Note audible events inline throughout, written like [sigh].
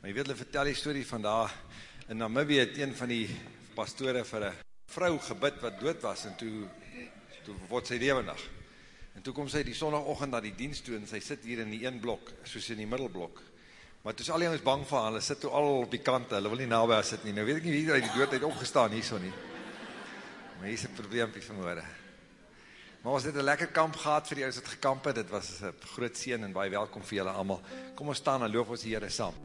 Maar jy weet, hulle vertel die story van daar, in Namibie het een van die pastore vir een vrou gebid wat dood was, en toe, toe word sy levendig. En toe kom sy die sondagochtend na die dienst toe, en sy sit hier in die een blok, soos in die middelblok. Maar toe is al die jongens bang van, hulle sit toe al op die kante, hulle wil nie nabij sit nie. Nou weet ek nie wie die dood uit opgestaan, hier so nie. Maar hier is een probleempie vanmorgen. Maar ons het een lekker kamp gehad vir die ouds wat gekamp het, dit was een groot sien en baie welkom vir julle allemaal. Kom ons staan en loop ons Heere saam.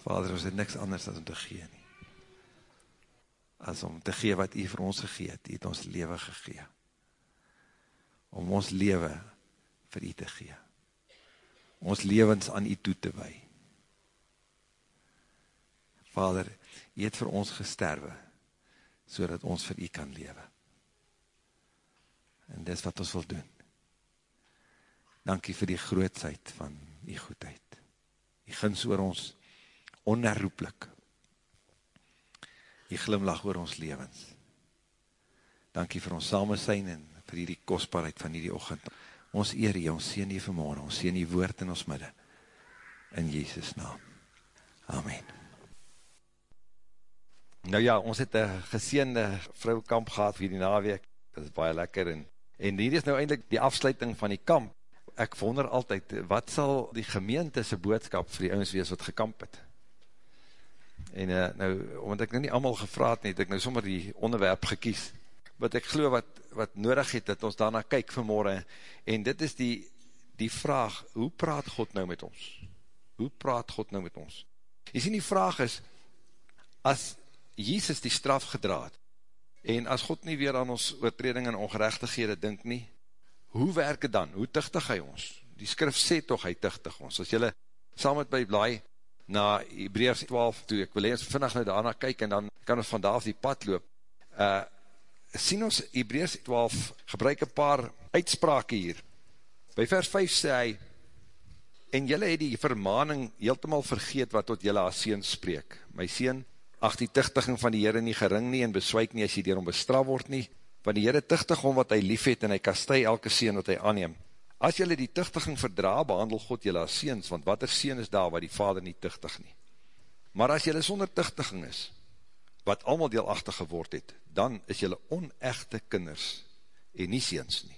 Vader, ons het niks anders as om te gee nie. As om te gee wat u vir ons gegee het, u het ons leven gegee. Om ons leven vir u te gee. Ons levens aan u toe te wei. Vader, u het vir ons gesterwe, so dat ons vir u kan lewe. En dis wat ons wil doen. Dankie vir die grootsheid van die goedheid. Die gins oor ons onherroeplik. Die glimlach oor ons levens. Dankie vir ons samensyn en vir die kostbaarheid van die ochend. Ons eer jy, ons sien die vermoorde, ons sien die woord in ons midde. In Jezus naam. Amen. Nou ja, ons het een geseende vrouwkamp gehad vir die naweek. Dat is baie lekker en En hier is nou eindelijk die afsluiting van die kamp. Ek wonder altyd, wat sal die gemeentese boodskap vir die ouwens wees wat gekamp het? En uh, nou, omdat ek nou nie allemaal gevraad nie, het ek nou sommer die onderwerp gekies, wat ek geloof wat, wat nodig het, dat ons daarna kyk vanmorgen, en dit is die, die vraag, hoe praat God nou met ons? Hoe praat God nou met ons? Jy sien die vraag is, as Jesus die straf gedraad, En as God nie weer aan ons oortreding en ongerechtighede dink nie, hoe werk het dan? Hoe tichtig hy ons? Die skrif sê toch hy tichtig ons. As jylle saam met my blaai na Hebreërs 12 toe, ek wil eers vinnig nou daarna kyk en dan kan ons vandaag die pad loop. Uh, sien ons Hebreërs 12 gebruik een paar uitsprake hier. By vers 5 sê hy, en jylle het die vermaning heeltemaal vergeet wat tot jylle as seen spreek. My seen, ach die tichtiging van die Heere nie gering nie en beswyk nie as jy dierom bestraf word nie, want die Heere tichtig om wat hy lief het en hy kastei elke seen wat hy aanneem. As jylle die tichtiging verdra, behandel God jylle as seens, want wat er seen is daar wat die vader nie tichtig nie. Maar as jylle sonder tichtiging is, wat allemaal deelachtig geword het, dan is jylle onechte kinders en nie seens nie.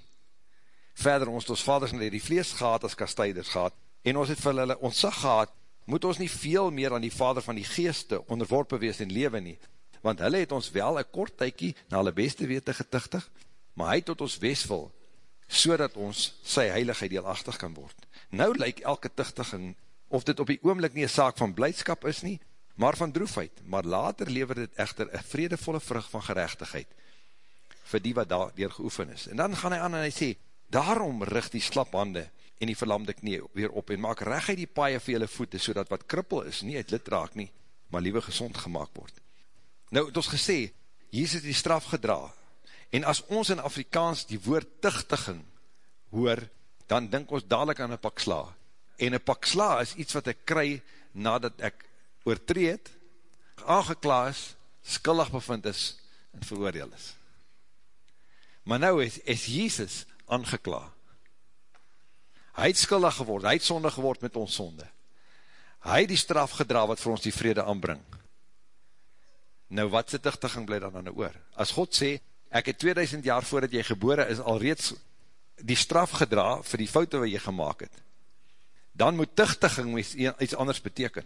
Verder, ons het ons vaders in die vlees gehad as kasteiders gehad, en ons het vir hulle ontzag gehad, moet ons nie veel meer aan die vader van die geeste onderworpen wees in leven nie, want hulle het ons wel een kort tykie na hulle beste wete getichtig, maar hy tot ons weesvol, so dat ons sy heiligheid deelachtig kan word. Nou lyk elke tichtiging, of dit op die oomlik nie een saak van blijdskap is nie, maar van droefheid, maar later lever dit echter een vredevolle vrug van gerechtigheid, vir die wat daar geoefen is. En dan gaan hy aan en hy sê, daarom richt die slap hande, en die verlamde knie weer op, en maak reg uit die paie vir julle voete, so dat wat krippel is, nie uit lid raak nie, maar liewe gezond gemaakt word. Nou, het ons gesê, Jezus die straf gedra, en as ons in Afrikaans die woord tichtiging hoor, dan denk ons dadelijk aan een pak sla, en een pak sla is iets wat ek kry, nadat ek oortreed, aangekla is, skuldig bevind is, en veroordeel is. Maar nou is, is Jezus aangekla, Hy het skuldig geword, hy het sonde geword met ons sonde. Hy het die straf gedra wat vir ons die vrede aanbring. Nou wat sy tichtiging bly dan aan die oor? As God sê, ek het 2000 jaar voordat jy gebore is, al reeds die straf gedra vir die foute wat jy gemaakt het, dan moet tichtiging iets anders beteken.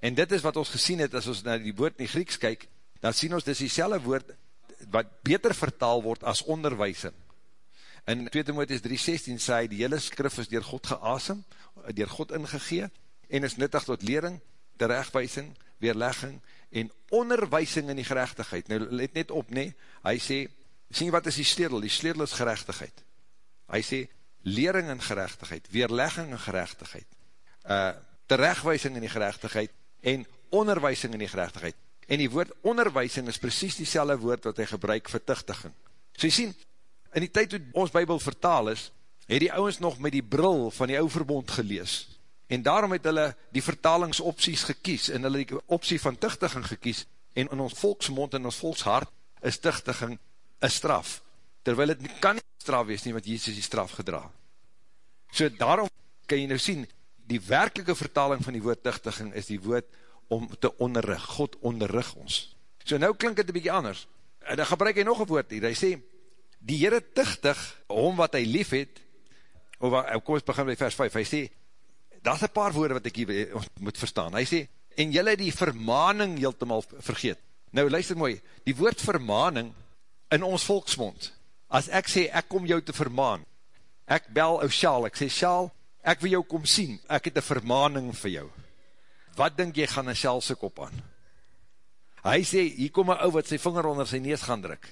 En dit is wat ons gesien het, as ons na die woord in die Grieks kyk, dan sien ons dis die woord, wat beter vertaal word as onderwijsing. In 2 Timotheus 3,16 sê hy, die hele skrif is dier God geasem, dier God ingegee, en is nuttig tot lering, terechtwijsing, weerlegging, en onderwijsing in die gerechtigheid. Nou, let net op, nee, hy sê, sien wat is die sledel? Die sledel is gerechtigheid. Hy sê, lering in gerechtigheid, weerlegging in gerechtigheid, uh, terechtwijsing in die gerechtigheid, en onderwijsing in die gerechtigheid. En die woord onderwijsing is precies die woord wat hy gebruik vir tichtiging. So jy sien, in die tyd toe ons bybel vertaal is, het die ouwens nog met die bril van die ou verbond gelees, en daarom het hulle die vertalingsopties gekies, en hulle die optie van tichtiging gekies, en in ons volksmond en ons volkshart is tichtiging een straf, terwyl het kan nie straf wees nie, wat Jezus die straf gedra. So daarom kan jy nou sien, die werkelike vertaling van die woord dichtiging is die woord om te onderrig, God onderrig ons. So nou klink het een bykie anders, en dan gebruik hy nog een woord hier, hy sê, die Heere dichtig, om wat hy lief het, of, kom ons begin by vers 5, hy sê, dat is een paar woorde wat ek hier moet verstaan, hy sê, en jylle die vermaning heeltemaal vergeet. Nou luister mooi, die woord vermaning in ons volksmond, as ek sê, ek kom jou te vermaan, ek bel ou Sjaal, ek sê, Sjaal, ek wil jou kom sien, ek het een vermaning vir jou. Wat denk jy gaan een Sjaal sy kop aan? Hy sê, hier kom een ou wat sy vinger onder sy nees gaan druk.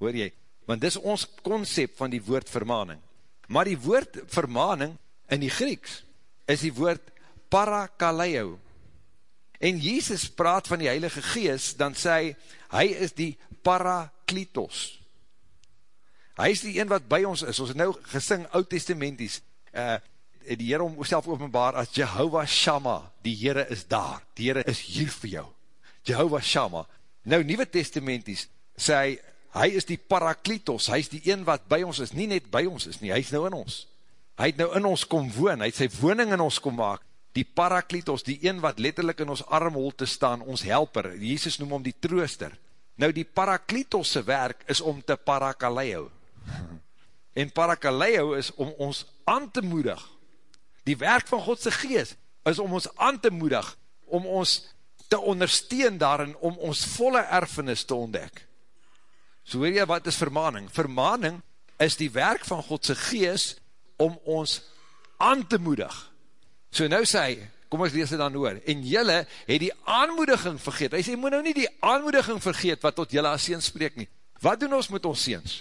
Hoor jy? Want dis ons concept van die woord vermaning. Maar die woord vermaning in die Grieks is die woord parakaleo. En Jesus praat van die Heilige Gees, dan sê hy, hy is die paraklitos. Hy is die een wat by ons is, ons het nou gesing oud-testamenties, uh, die Heere om self openbaar as Jehovah Shammah, die Heere is daar, die Heere is hier vir jou, Jehovah Shammah. Nou, Nieuwe Testamenties, sê hy, hy is die paraklitos, hy is die een wat by ons is, nie net by ons is nie, hy is nou in ons. Hy het nou in ons kom woon, hy het sy woning in ons kom maak, die paraklitos, die een wat letterlijk in ons armhol te staan, ons helper, Jesus noem om die trooster. Nou die paraklitos werk is om te parakaleo. En parakaleo is om ons aan te moedig. Die werk van Godse geest is om ons aan te moedig, om ons te ondersteun daarin, om ons volle erfenis te ontdek. So weet jy, wat is vermaning? Vermaning is die werk van Godse geest om ons aan te moedig. So nou sê hy, kom ons lees dit dan oor, en jylle het die aanmoediging vergeet. Hy sê, moet nou nie die aanmoediging vergeet wat tot jylle as seens spreek nie. Wat doen ons met ons seens?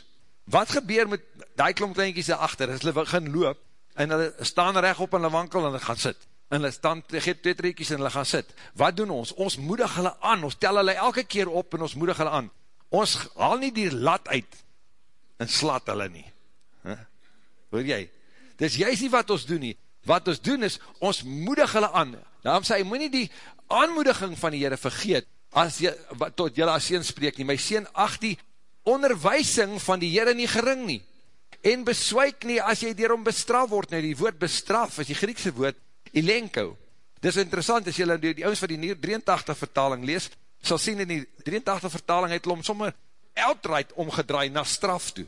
Wat gebeur met die klomp kleinkies daarachter, as hulle begin loop, en hulle staan recht op en hulle wankel en hulle gaan sit, en hulle staan, geet twee trekies en hulle gaan sit, wat doen ons? Ons moedig hulle aan, ons tel hulle elke keer op en ons moedig hulle aan. Ons haal nie die lat uit, en slat hulle nie. Huh? Hoor jy? Dis juist nie wat ons doen nie, wat ons doen is, ons moedig hulle aan, daarom sê hy, moet nie die aanmoediging van die Heere vergeet, as jy, wat, tot jylle as sien spreek nie, my sien acht die onderwijsing van die Heere nie gering nie, en beswyk nie as jy dierom bestraf word, nie, die woord bestraf is die Griekse woord, elenko, dit is interessant, as jylle die, die ouds van die 83 vertaling lees, sal sien in die 83 vertaling, het om sommer outright omgedraai na straf toe,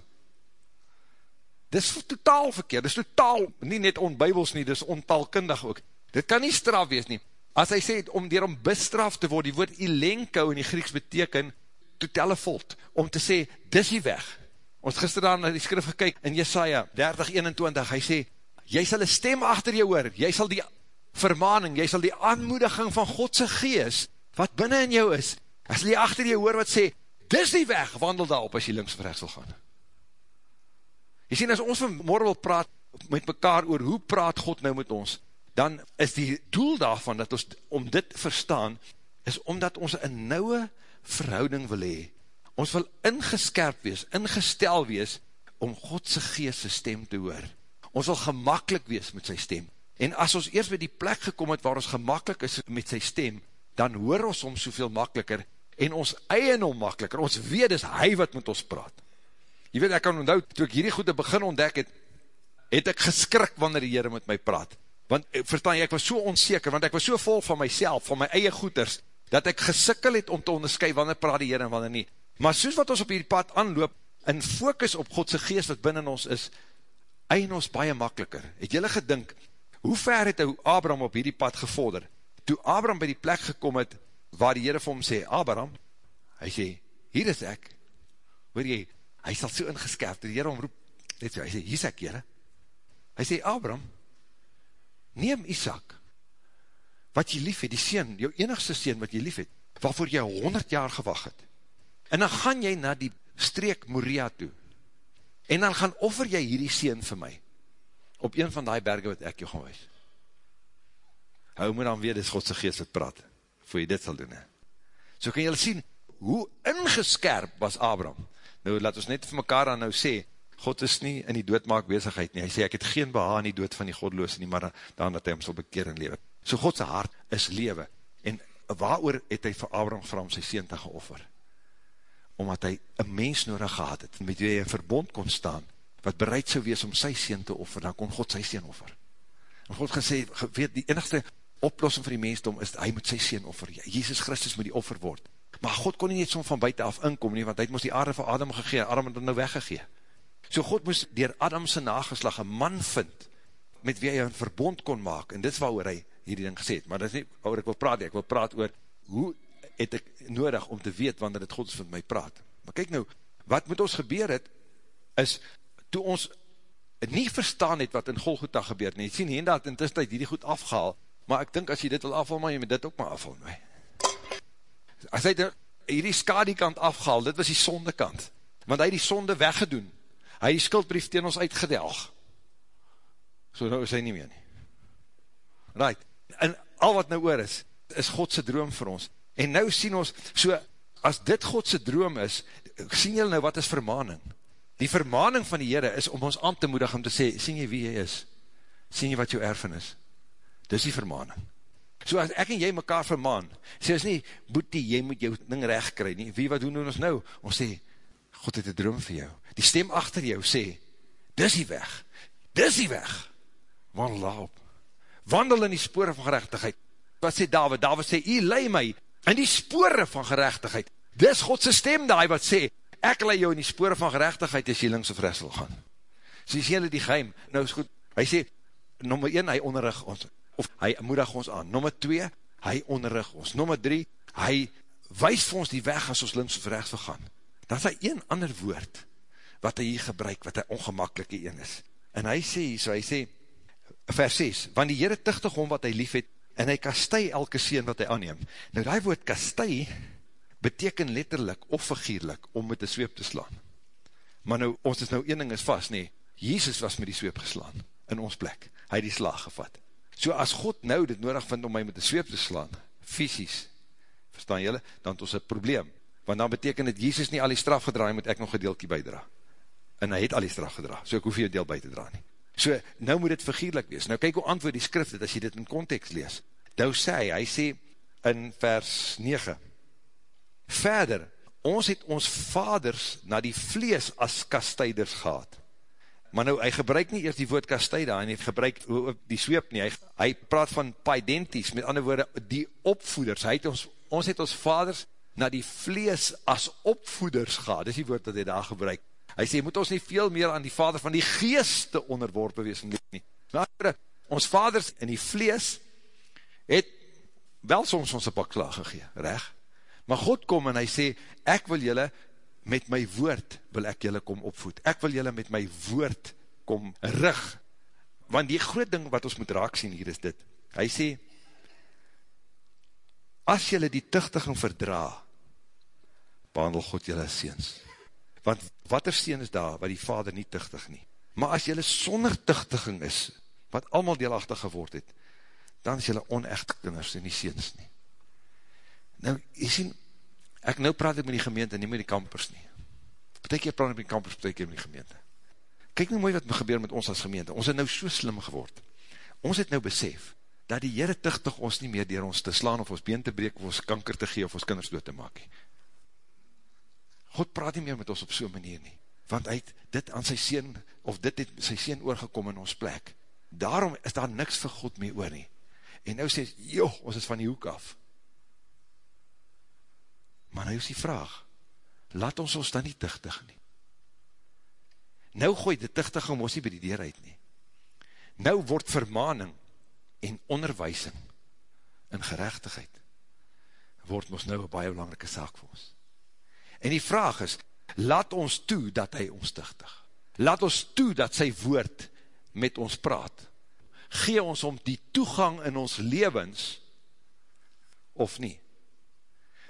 dit is totaal verkeerd, dit is totaal, nie net onbijbels nie, dit is ontaalkundig ook, dit kan nie straf wees nie, as hy sê, om dierom bestraf te word, die woord elenko in die Grieks beteken, totale volt, om te sê, dis die weg. Ons gister daar na die skrif gekyk, in Jesaja 30:21, hy sê, jy sal een stem achter jou hoor, jy sal die vermaning, jy sal die aanmoediging van Godse gees, wat binnen in jou is, as jy achter jou hoor wat sê, dis die weg, wandel daarop as jy links of rechts wil gaan. Jy sê, as ons vanmorgen wil praat met mekaar oor hoe praat God nou met ons, dan is die doel daarvan, dat ons om dit verstaan, is omdat ons een nouwe verhouding wil hee. Ons wil ingeskerp wees, ingestel wees, om Godse geestse stem te hoor. Ons wil gemakkelijk wees met sy stem. En as ons eerst by die plek gekom het, waar ons gemakkelijk is met sy stem, dan hoor ons om soveel makkeliker, en ons eien om makkeliker, ons weet is hy wat met ons praat. Je weet, ek kan onthou, toe ek hierdie goede begin ontdek het, het ek geskrik wanneer die Heere met my praat. Want, eh, verstaan jy, ek was so onzeker, want ek was so vol van myself, van my eie goeders, dat ek gesikkel het om te onderskui wanneer praat die Heer en wanneer nie. Maar soos wat ons op hierdie pad aanloop, in focus op Godse geest wat binnen ons is, eien ons baie makkeliker. Het jylle gedink, hoe ver het Abraham op hierdie pad gevorder? Toe Abraham by die plek gekom het, waar die Heer vir hom sê, Abraham, hy sê, hier is ek, hoor jy, hy sal so ingeskerp, die Heer omroep, net so, hy sê, hier is ek, Heer. Hy sê, Abraham, neem Isaac, wat jy lief het, die sien, jou enigste sien wat jy lief het, waarvoor jy 100 jaar gewag het, en dan gaan jy na die streek Moria toe, en dan gaan offer jy hierdie sien vir my, op een van die berge wat ek jou gaan wees. Hou my dan weer, dit is Godse geest wat praat, voor jy dit sal doen. He. So kan jy sien, hoe ingeskerp was Abraham. Nou laat ons net vir mekaar dan nou sê, God is nie in die doodmaak bezigheid nie. Hy sê, ek het geen beha in die dood van die godloos nie, maar dan dat hy hom sal bekeer in leven. So Godse hart is lewe. En waar het hy vir Abraham vir hom sy sien te geoffer? Omdat hy een mens nodig gehad het, met wie hy in verbond kon staan, wat bereid sou wees om sy sien te offer, dan kon God sy sien offer. En God gesê, weet, die enigste oplossing vir die mensdom is, hy moet sy sien offer, Jesus Christus moet die offer word. Maar God kon nie net som van buiten af inkom nie, want hy het moest die aarde vir Adam gegeen, Adam het nou weggegeen. So God moest dier Adamse nageslag een man vind, met wie hy een verbond kon maak, en dit is waar hy hierdie ding gesê het, maar dit is nie waar ek wil praat, ek wil praat oor, hoe het ek nodig om te weet, wanneer het God is van my praat. Maar kyk nou, wat met ons gebeur het, is, toe ons nie verstaan het, wat in Golgotha gebeur, nie, sien, heen dat in tussentijd hierdie goed afgehaal, maar ek dink as jy dit wil afval, maar jy moet dit ook maar afval, nie as hy hierdie skadikant afgehaal, dit was die sondekant, want hy die sonde weggedoen, hy die skuldbrief teen ons uitgedelg, so nou is hy nie meer nie. Right, en al wat nou oor is, is Godse droom vir ons, en nou sien ons, so, as dit Godse droom is, sien jy nou wat is vermaning? Die vermaning van die Heere is om ons aan te moedig om te sê, sien jy wie jy is? Sien jy wat jou erfen is? Dis die vermaning. So as ek en jy mekaar vermaan, sê ons nie, boetie, jy moet jou ding recht kry nie. Wie wat doen ons nou? Ons sê, God het een droom vir jou. Die stem achter jou sê, dis die weg, dis die weg. Wandel op. Wandel in die spore van gerechtigheid. Wat sê David? David sê, jy lei my in die spore van gerechtigheid. Dis Godse stem daai wat sê, ek lei jou in die spore van gerechtigheid as jy links of rechts wil gaan. So jy sê hulle die geheim. Nou is goed. Hy sê, nummer 1, hy onderrig ons of hy moedig ons aan. Nummer 2, hy onderrig ons. Nummer 3, hy wees vir ons die weg as ons links of rechts vergaan. Dan is hy een ander woord, wat hy hier gebruik, wat hy ongemakkelike een is. En hy sê, so hy sê, vers 6, want die Heere tichtig om wat hy lief het, en hy kastei elke seen wat hy aanneem. Nou die woord kastei, beteken letterlik of figuurlik, om met die zweep te slaan. Maar nou, ons is nou, een ding is vast, nee, Jezus was met die zweep geslaan, in ons plek. Hy die slag gevat. So as God nou dit nodig vind om my met die zweep te slaan, fysisk, verstaan jylle, dan het ons een probleem. Want dan beteken het, Jezus nie al die straf gedra, moet ek nog een deelkie bijdra. En hy het al die straf gedra, so ek hoef jy deel by te dra nie. So, nou moet dit vergierlik wees. Nou kyk hoe antwoord die skrif het, as jy dit in context lees. Nou sê hy, hy sê in vers 9, Verder, ons het ons vaders na die vlees as kastijders gehad maar nou, hy gebruik nie eers die woord kastei daar, en hy gebruik die sweep nie, hy, hy praat van paidenties, met ander woorde, die opvoeders, hy het ons, ons het ons vaders na die vlees as opvoeders gehad, dis die woord dat hy daar gebruik, hy sê, moet ons nie veel meer aan die vader van die geeste onderworpen wees, nie. Maar, ons vaders in die vlees, het wel soms ons een pak klaar gegeen, recht, maar God kom en hy sê, ek wil julle met my woord wil ek julle kom opvoed. Ek wil julle met my woord kom rig. Want die groot ding wat ons moet raak sien hier is dit. Hy sê, as julle die tuchtiging verdra, behandel God julle seens. Want wat er seen is daar, wat die vader nie tuchtig nie. Maar as julle sonder tuchtiging is, wat allemaal deelachtig geword het, dan is julle onechte kinders en nie seens nie. Nou, jy sien, Ek nou praat ek met die gemeente, nie met die kampers nie. Betek jy praat met die kampers, betek jy met die gemeente. Kyk nou mooi wat gebeur met ons as gemeente. Ons het nou so slim geword. Ons het nou besef, dat die Heere tichtig ons nie meer dier ons te slaan, of ons been te breek, of ons kanker te gee, of ons kinders dood te maak. God praat nie meer met ons op so'n manier nie. Want hy het dit aan sy sien, of dit het sy sien oorgekom in ons plek. Daarom is daar niks vir God mee oor nie. En nou sê, joh, ons is van die hoek af. Maar nou is die vraag, laat ons ons dan nie tichtig nie. Nou gooi die tichtig om ons nie by die deur uit nie. Nou word vermaning en onderwijsing in gerechtigheid word ons nou een baie belangrike saak vir ons. En die vraag is, laat ons toe dat hy ons tichtig. Laat ons toe dat sy woord met ons praat. Gee ons om die toegang in ons levens of nie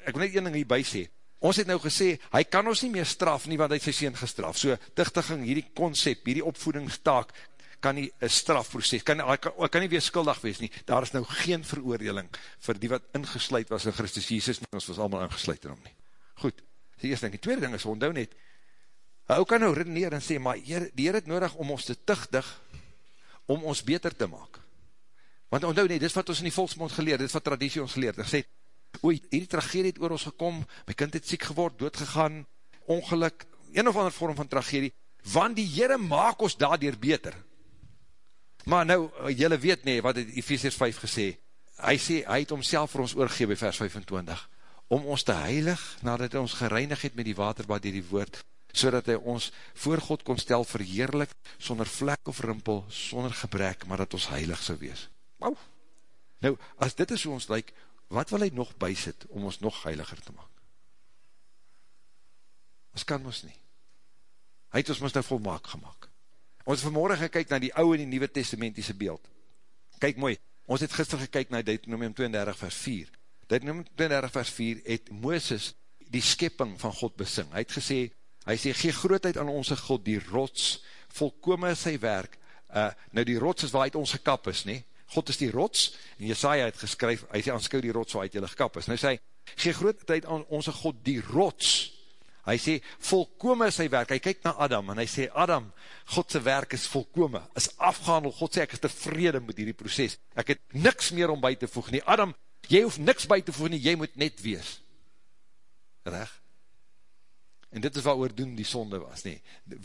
ek wil net een ding hierby sê, ons het nou gesê, hy kan ons nie meer straf nie, want hy het sy sien gestraf, so dichtiging, hierdie concept, hierdie opvoedingstaak, kan nie een strafproces, kan, kan, kan nie weer skuldig wees nie, daar is nou geen veroordeling, vir die wat ingesluid was in Christus Jesus, nie, ons was allemaal ingesluid in hom nie. Goed, die eerste ding, die tweede ding is, onthou net, hy kan nou redeneer en sê, maar hier, die Heer het nodig om ons te tichtig, om ons beter te maak. Want onthou net, dit wat ons in die volksmond geleer, dit wat traditie ons geleer, dit sê, oei, hierdie tragedie het oor ons gekom, my kind het siek geword, doodgegaan, ongeluk, een of ander vorm van tragedie, want die Heere maak ons daardoor beter. Maar nou, jylle weet nie, wat het Ephesians 5 gesê, hy sê, hy het homself vir ons oorgegewe by vers 25, om ons te heilig, nadat hy ons gereinig het met die waterbad die, die woord, so dat hy ons voor God kon stel verheerlik, sonder vlek of rimpel, sonder gebrek, maar dat ons heilig sou wees. Wow. Nou, as dit is hoe ons lyk, wat wil hy nog bysit, om ons nog heiliger te maak? Ons kan ons nie. Hy het ons ons nou volmaak gemaakt. Ons het vanmorgen gekyk na die ouwe en die nieuwe testamentiese beeld. Kyk mooi, ons het gister gekyk na Deuteronomium 32 vers 4. Deuteronomium 32 vers 4 het Mooses die skepping van God besing. Hy het gesê, hy sê, gee grootheid aan onze God, die rots, volkome sy werk. Uh, nou die rots is waar uit ons gekap is, nie? God is die rots, en Jesaja het geskryf, hy sê, aanskou die rots waar uit julle gekap is. Nou sê, gee grootheid aan onze God, die rots, hy sê, volkome is sy werk, hy kyk na Adam, en hy sê, Adam, Godse werk is volkome, is afgehandel, God sê, ek is tevrede met hierdie proces, ek het niks meer om by te voeg nie, Adam, jy hoef niks by te voeg nie, jy moet net wees, reg? En dit is wat oor doen die sonde was, nie,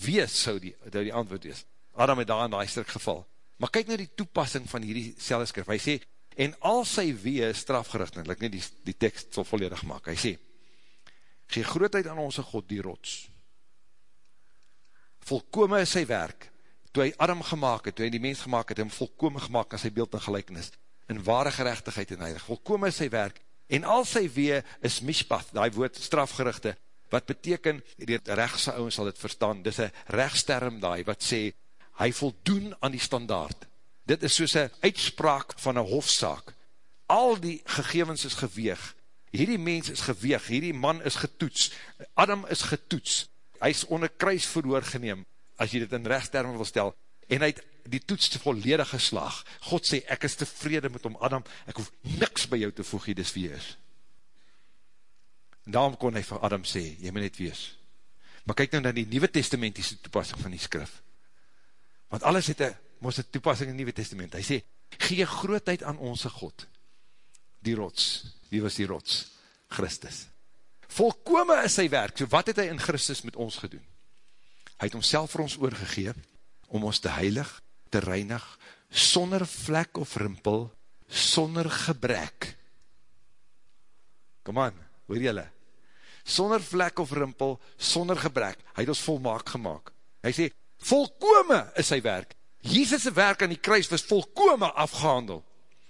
wees sou die, die, die antwoord wees, Adam het daar in die strik geval, maar kyk nou die toepassing van hierdie seleskrif, hy sê, en al sy wee strafgericht, en ek nie die, die tekst so volledig maak, hy sê, gee grootheid aan onze God die rots. Volkome is sy werk, toe hy Adam gemaakt het, toe hy die mens gemaakt het, hem volkome gemaakt aan sy beeld en gelijkenis, in ware gerechtigheid en heilig. Volkome is sy werk, en al sy wee is mishpath, die woord strafgerichte, wat beteken, die rechtse ouwens sal dit verstaan, dit is een rechtsterm die, wat sê, hy voldoen aan die standaard. Dit is soos een uitspraak van een hofzaak. Al die gegevens is geweeg, hierdie mens is geweeg, hierdie man is getoets, Adam is getoets, hy is onder kruis verhoor geneem, as jy dit in rechtstermen wil stel, en hy het die toets te volledig geslaag, God sê, ek is tevrede met hom, Adam, ek hoef niks by jou te voeg, jy dis wie is. En daarom kon hy vir Adam sê, jy moet net wees. Maar kyk nou na die Nieuwe Testamentiese toepassing van die skrif. Want alles het een, moest een toepassing in die Nieuwe Testament. Hy sê, gee grootheid aan onze God, die rots, wie was die rots? Christus. Volkome is sy werk, so wat het hy in Christus met ons gedoen? Hy het homself vir ons oorgegee, om ons te heilig, te reinig, sonder vlek of rimpel, sonder gebrek. Kom aan, hoor jylle? Sonder vlek of rimpel, sonder gebrek. Hy het ons volmaak gemaakt. Hy sê, volkome is sy werk. Jesus' werk aan die kruis was volkome afgehandel.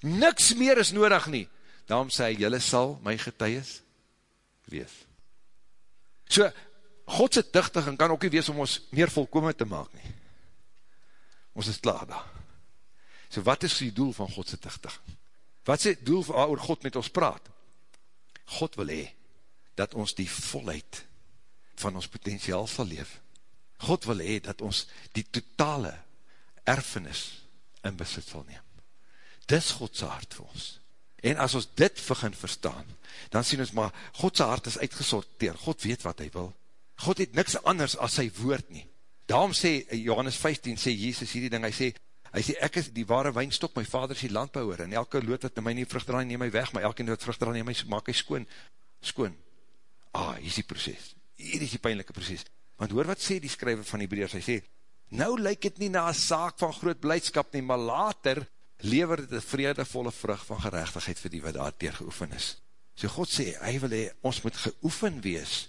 Niks meer is nodig nie daarom sê hy, jylle sal my getuies wees. So, Godse dichtiging kan ook nie wees om ons meer volkome te maak nie. Ons is klaar daar. So wat is die doel van Godse dichtiging? Wat is die doel waarover God met ons praat? God wil hee, dat ons die volheid van ons potentiaal sal leef. God wil hee, dat ons die totale erfenis in besit sal neem. Dis Godse hart vir ons. En as ons dit begin verstaan, dan sien ons maar, Godse hart is uitgesorteer, God weet wat hy wil. God het niks anders as sy woord nie. Daarom sê, Johannes 15, sê Jezus hierdie ding, hy sê, hy sê, ek is die ware wijnstok, my vader is die landbouwer, en elke lood wat my nie vrucht eraan, neem my weg, maar elke wat vrucht eraan, neem my, maak hy skoon, skoon. Ah, hier is die proces, hier is die pijnlijke proces. Want hoor wat sê die skryver van die breers, hy sê, nou lyk het nie na een saak van groot blijdskap nie, maar later, lever dit een vredevolle vrug van gerechtigheid vir die wat daar teer geoefen is. So God sê, hy wil hee, ons moet geoefen wees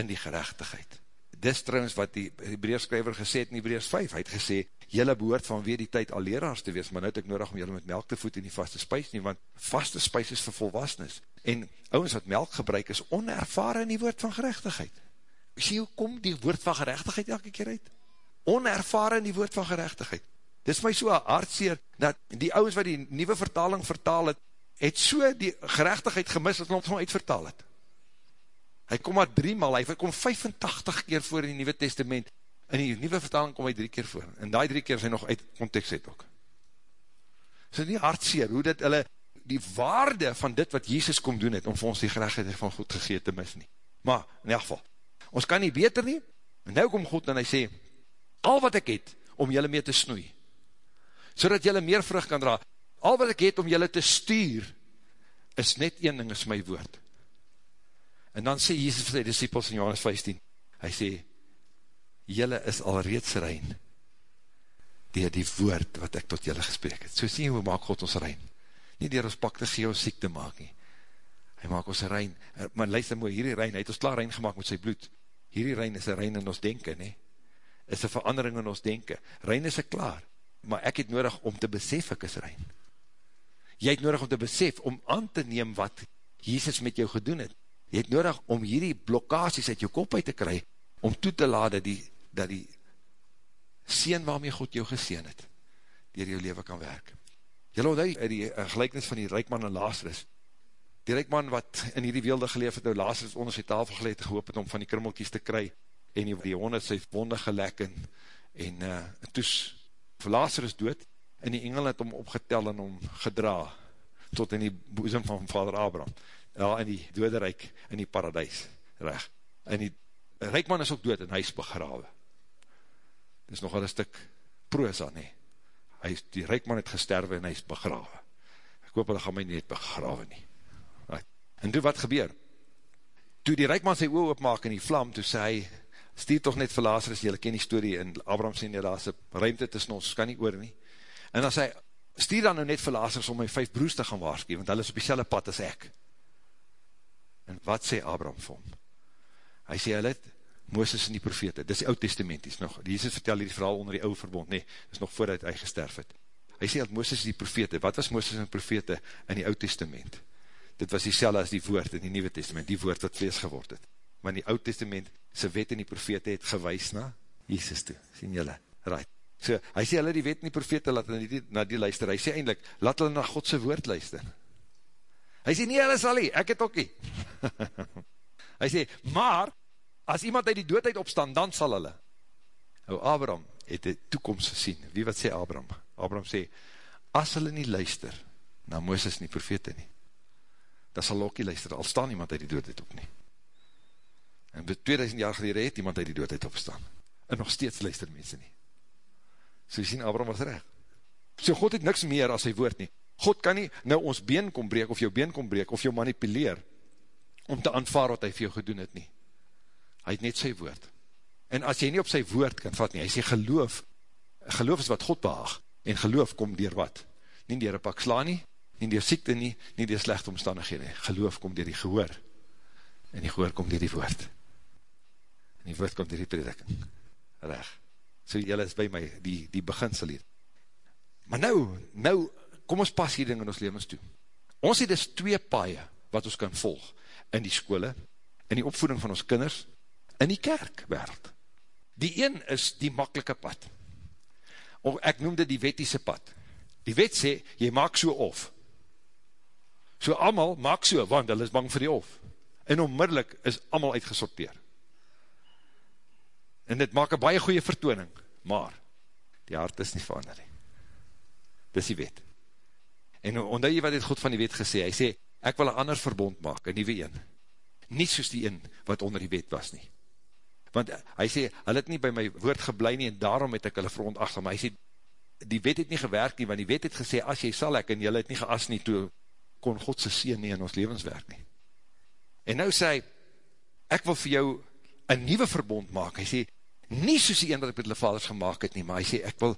in die gerechtigheid. Dis trouwens wat die Hebreerskrijver gesê het in Hebreers 5, hy het gesê, jylle behoort van weer die tyd al leraars te wees, maar nou het ek nodig om jylle met melk te voed in die vaste spuis nie, want vaste spuis is vir volwasnis. En ouwens wat melk gebruik is onervare in die woord van gerechtigheid. Sê, hoe kom die woord van gerechtigheid elke keer uit? Onervare in die woord van gerechtigheid. Dit is my so hartseer, dat die ouwens wat die nieuwe vertaling vertaal het, het so die gerechtigheid gemis, dat hy ons uitvertaal het. Hy kom maar drie mal, hy kom 85 keer voor in die Nieuwe Testament, in die Nieuwe vertaling kom hy drie keer voor, en die drie keer is hy nog uit context het ook. So nie hartseer, hoe dit hulle, die waarde van dit wat Jezus kom doen het, om vir ons die gerechtigheid van God gegeen te mis nie. Maar, in elk geval, ons kan nie beter nie, en nou kom God en hy sê, al wat ek het, om julle mee te snoei, so dat jylle meer vrug kan dra. Al wat ek het om jylle te stuur, is net een ding, is my woord. En dan sê Jesus vir sy disciples in Johannes 15, hy sê, jylle is al reeds rein, dier die woord wat ek tot julle gesprek het. So sien hoe maak God ons rein. Nie dier ons pak te gee ons siek te maak nie. Hy maak ons rein. Maar luister mooi, hierdie rein, hy het ons klaar rein gemaakt met sy bloed. Hierdie rein is een rein in ons denken, nie? Is een verandering in ons denken. Rein is ek klaar. Maar ek het nodig om te besef ek is rein. Jy het nodig om te besef, om aan te neem wat Jesus met jou gedoen het. Jy het nodig om hierdie blokkasies uit jou kop uit te kry, om toe te laat dat die, dat die sien waarmee God jou geseen het, dier jou leven kan werk. Jy laat nou die uh, gelijknis van die reikman en Lazarus, die reikman wat in hierdie weelde geleef het, nou Lazarus onder sy tafel geleid gehoop het om van die krummelkies te kry, en die, die hond het sy wonde gelek en, en uh, toes vir Lazarus dood, en die engel het om opgetel en om gedra, tot in die boezem van vader Abraham, ja, in die dode reik, in die paradijs, recht, en die reikman is ook dood en hy is begrawe, dit is nogal een stuk proza nie, hy is, die reikman het gesterwe en hy is begrawe, ek hoop hulle gaan my nie het begrawe nie. En toe wat gebeur, toe die reikman sy oor opmaak in die vlam, toe sê hy, stuur toch net vir Lazarus, jylle ken die story, en Abraham sê nie, daar is ruimte tussen ons, kan nie oor nie, en dan sê hy, stuur dan nou net vir Lazarus om my vijf broers te gaan waarskie, want hulle is op die pad as ek, en wat sê Abraham vir hom? Hy sê, hulle het, Mooses en die profete, dis die oud testament, die nog, Jesus vertel hier die verhaal onder die oude verbond, nee, dis nog vooruit hy gesterf het. Hy sê dat Mooses en die profete, wat was Mooses en die profete in die oud testament? Dit was die selle as die woord in die nieuwe testament, die woord wat vlees geword het. Maar in die oud testament, sy wet en die profete het gewys na Jesus toe, sien julle, right. So, hy sê hulle die wet en die profete laat na die, na die luister, hy sê eindelijk, laat hulle na Godse woord luister. Hy sê, nie hulle sal nie, ek het ook nie. [laughs] hy sê, maar, as iemand uit die doodheid opstaan, dan sal hulle. Nou, Abraham het die toekomst gesien. Wie wat sê Abraham? Abraham sê, as hulle nie luister, na Mooses nie, profete nie, dan sal ook nie luister, al staan iemand uit die doodheid op nie. En 2000 jaar gelede het iemand uit die doodheid opstaan. En nog steeds luister mense nie. So jy sien, Abraham was recht. So God het niks meer as sy woord nie. God kan nie nou ons been kom breek, of jou been kom breek, of jou manipuleer, om te aanvaar wat hy vir jou gedoen het nie hy het net sy woord. En as jy nie op sy woord kan vat nie, hy sê geloof, geloof is wat God behaag, en geloof kom dier wat? Nie dier een pak sla nie, nie dier siekte nie, nie dier slechte omstandighede, geloof kom dier die gehoor, en die gehoor kom dier die woord. En die woord kom dier die prediking. Reg. So jylle is by my, die, die beginsel hier. Maar nou, nou, kom ons pas hier ding in ons levens toe. Ons het dus twee paaie, wat ons kan volg, in die skole, in die opvoeding van ons kinders, in die kerk wereld. Die een is die makkelike pad. Of ek noem dit die wettiese pad. Die wet sê, jy maak so of. So allemaal maak so, want hulle is bang vir die of. En onmiddellik is allemaal uitgesorteer. En dit maak een baie goeie vertooning, maar die hart is nie verander nie. Dis die wet. En omdat jy wat het God van die wet gesê, hy sê, ek wil een ander verbond maak, een nieuwe een. Nie soos die een wat onder die wet was nie want hy sê, hy het nie by my woord geblei nie, en daarom het ek hulle verontacht, maar hy sê, die wet het nie gewerk nie, want die wet het gesê, as jy sal ek, en jy het nie geas nie, toe kon Godse seen nie in ons levenswerk nie. En nou sê hy, ek wil vir jou een nieuwe verbond maak, hy sê, nie soos die een wat ek met hulle vaders gemaakt het nie, maar hy sê, ek wil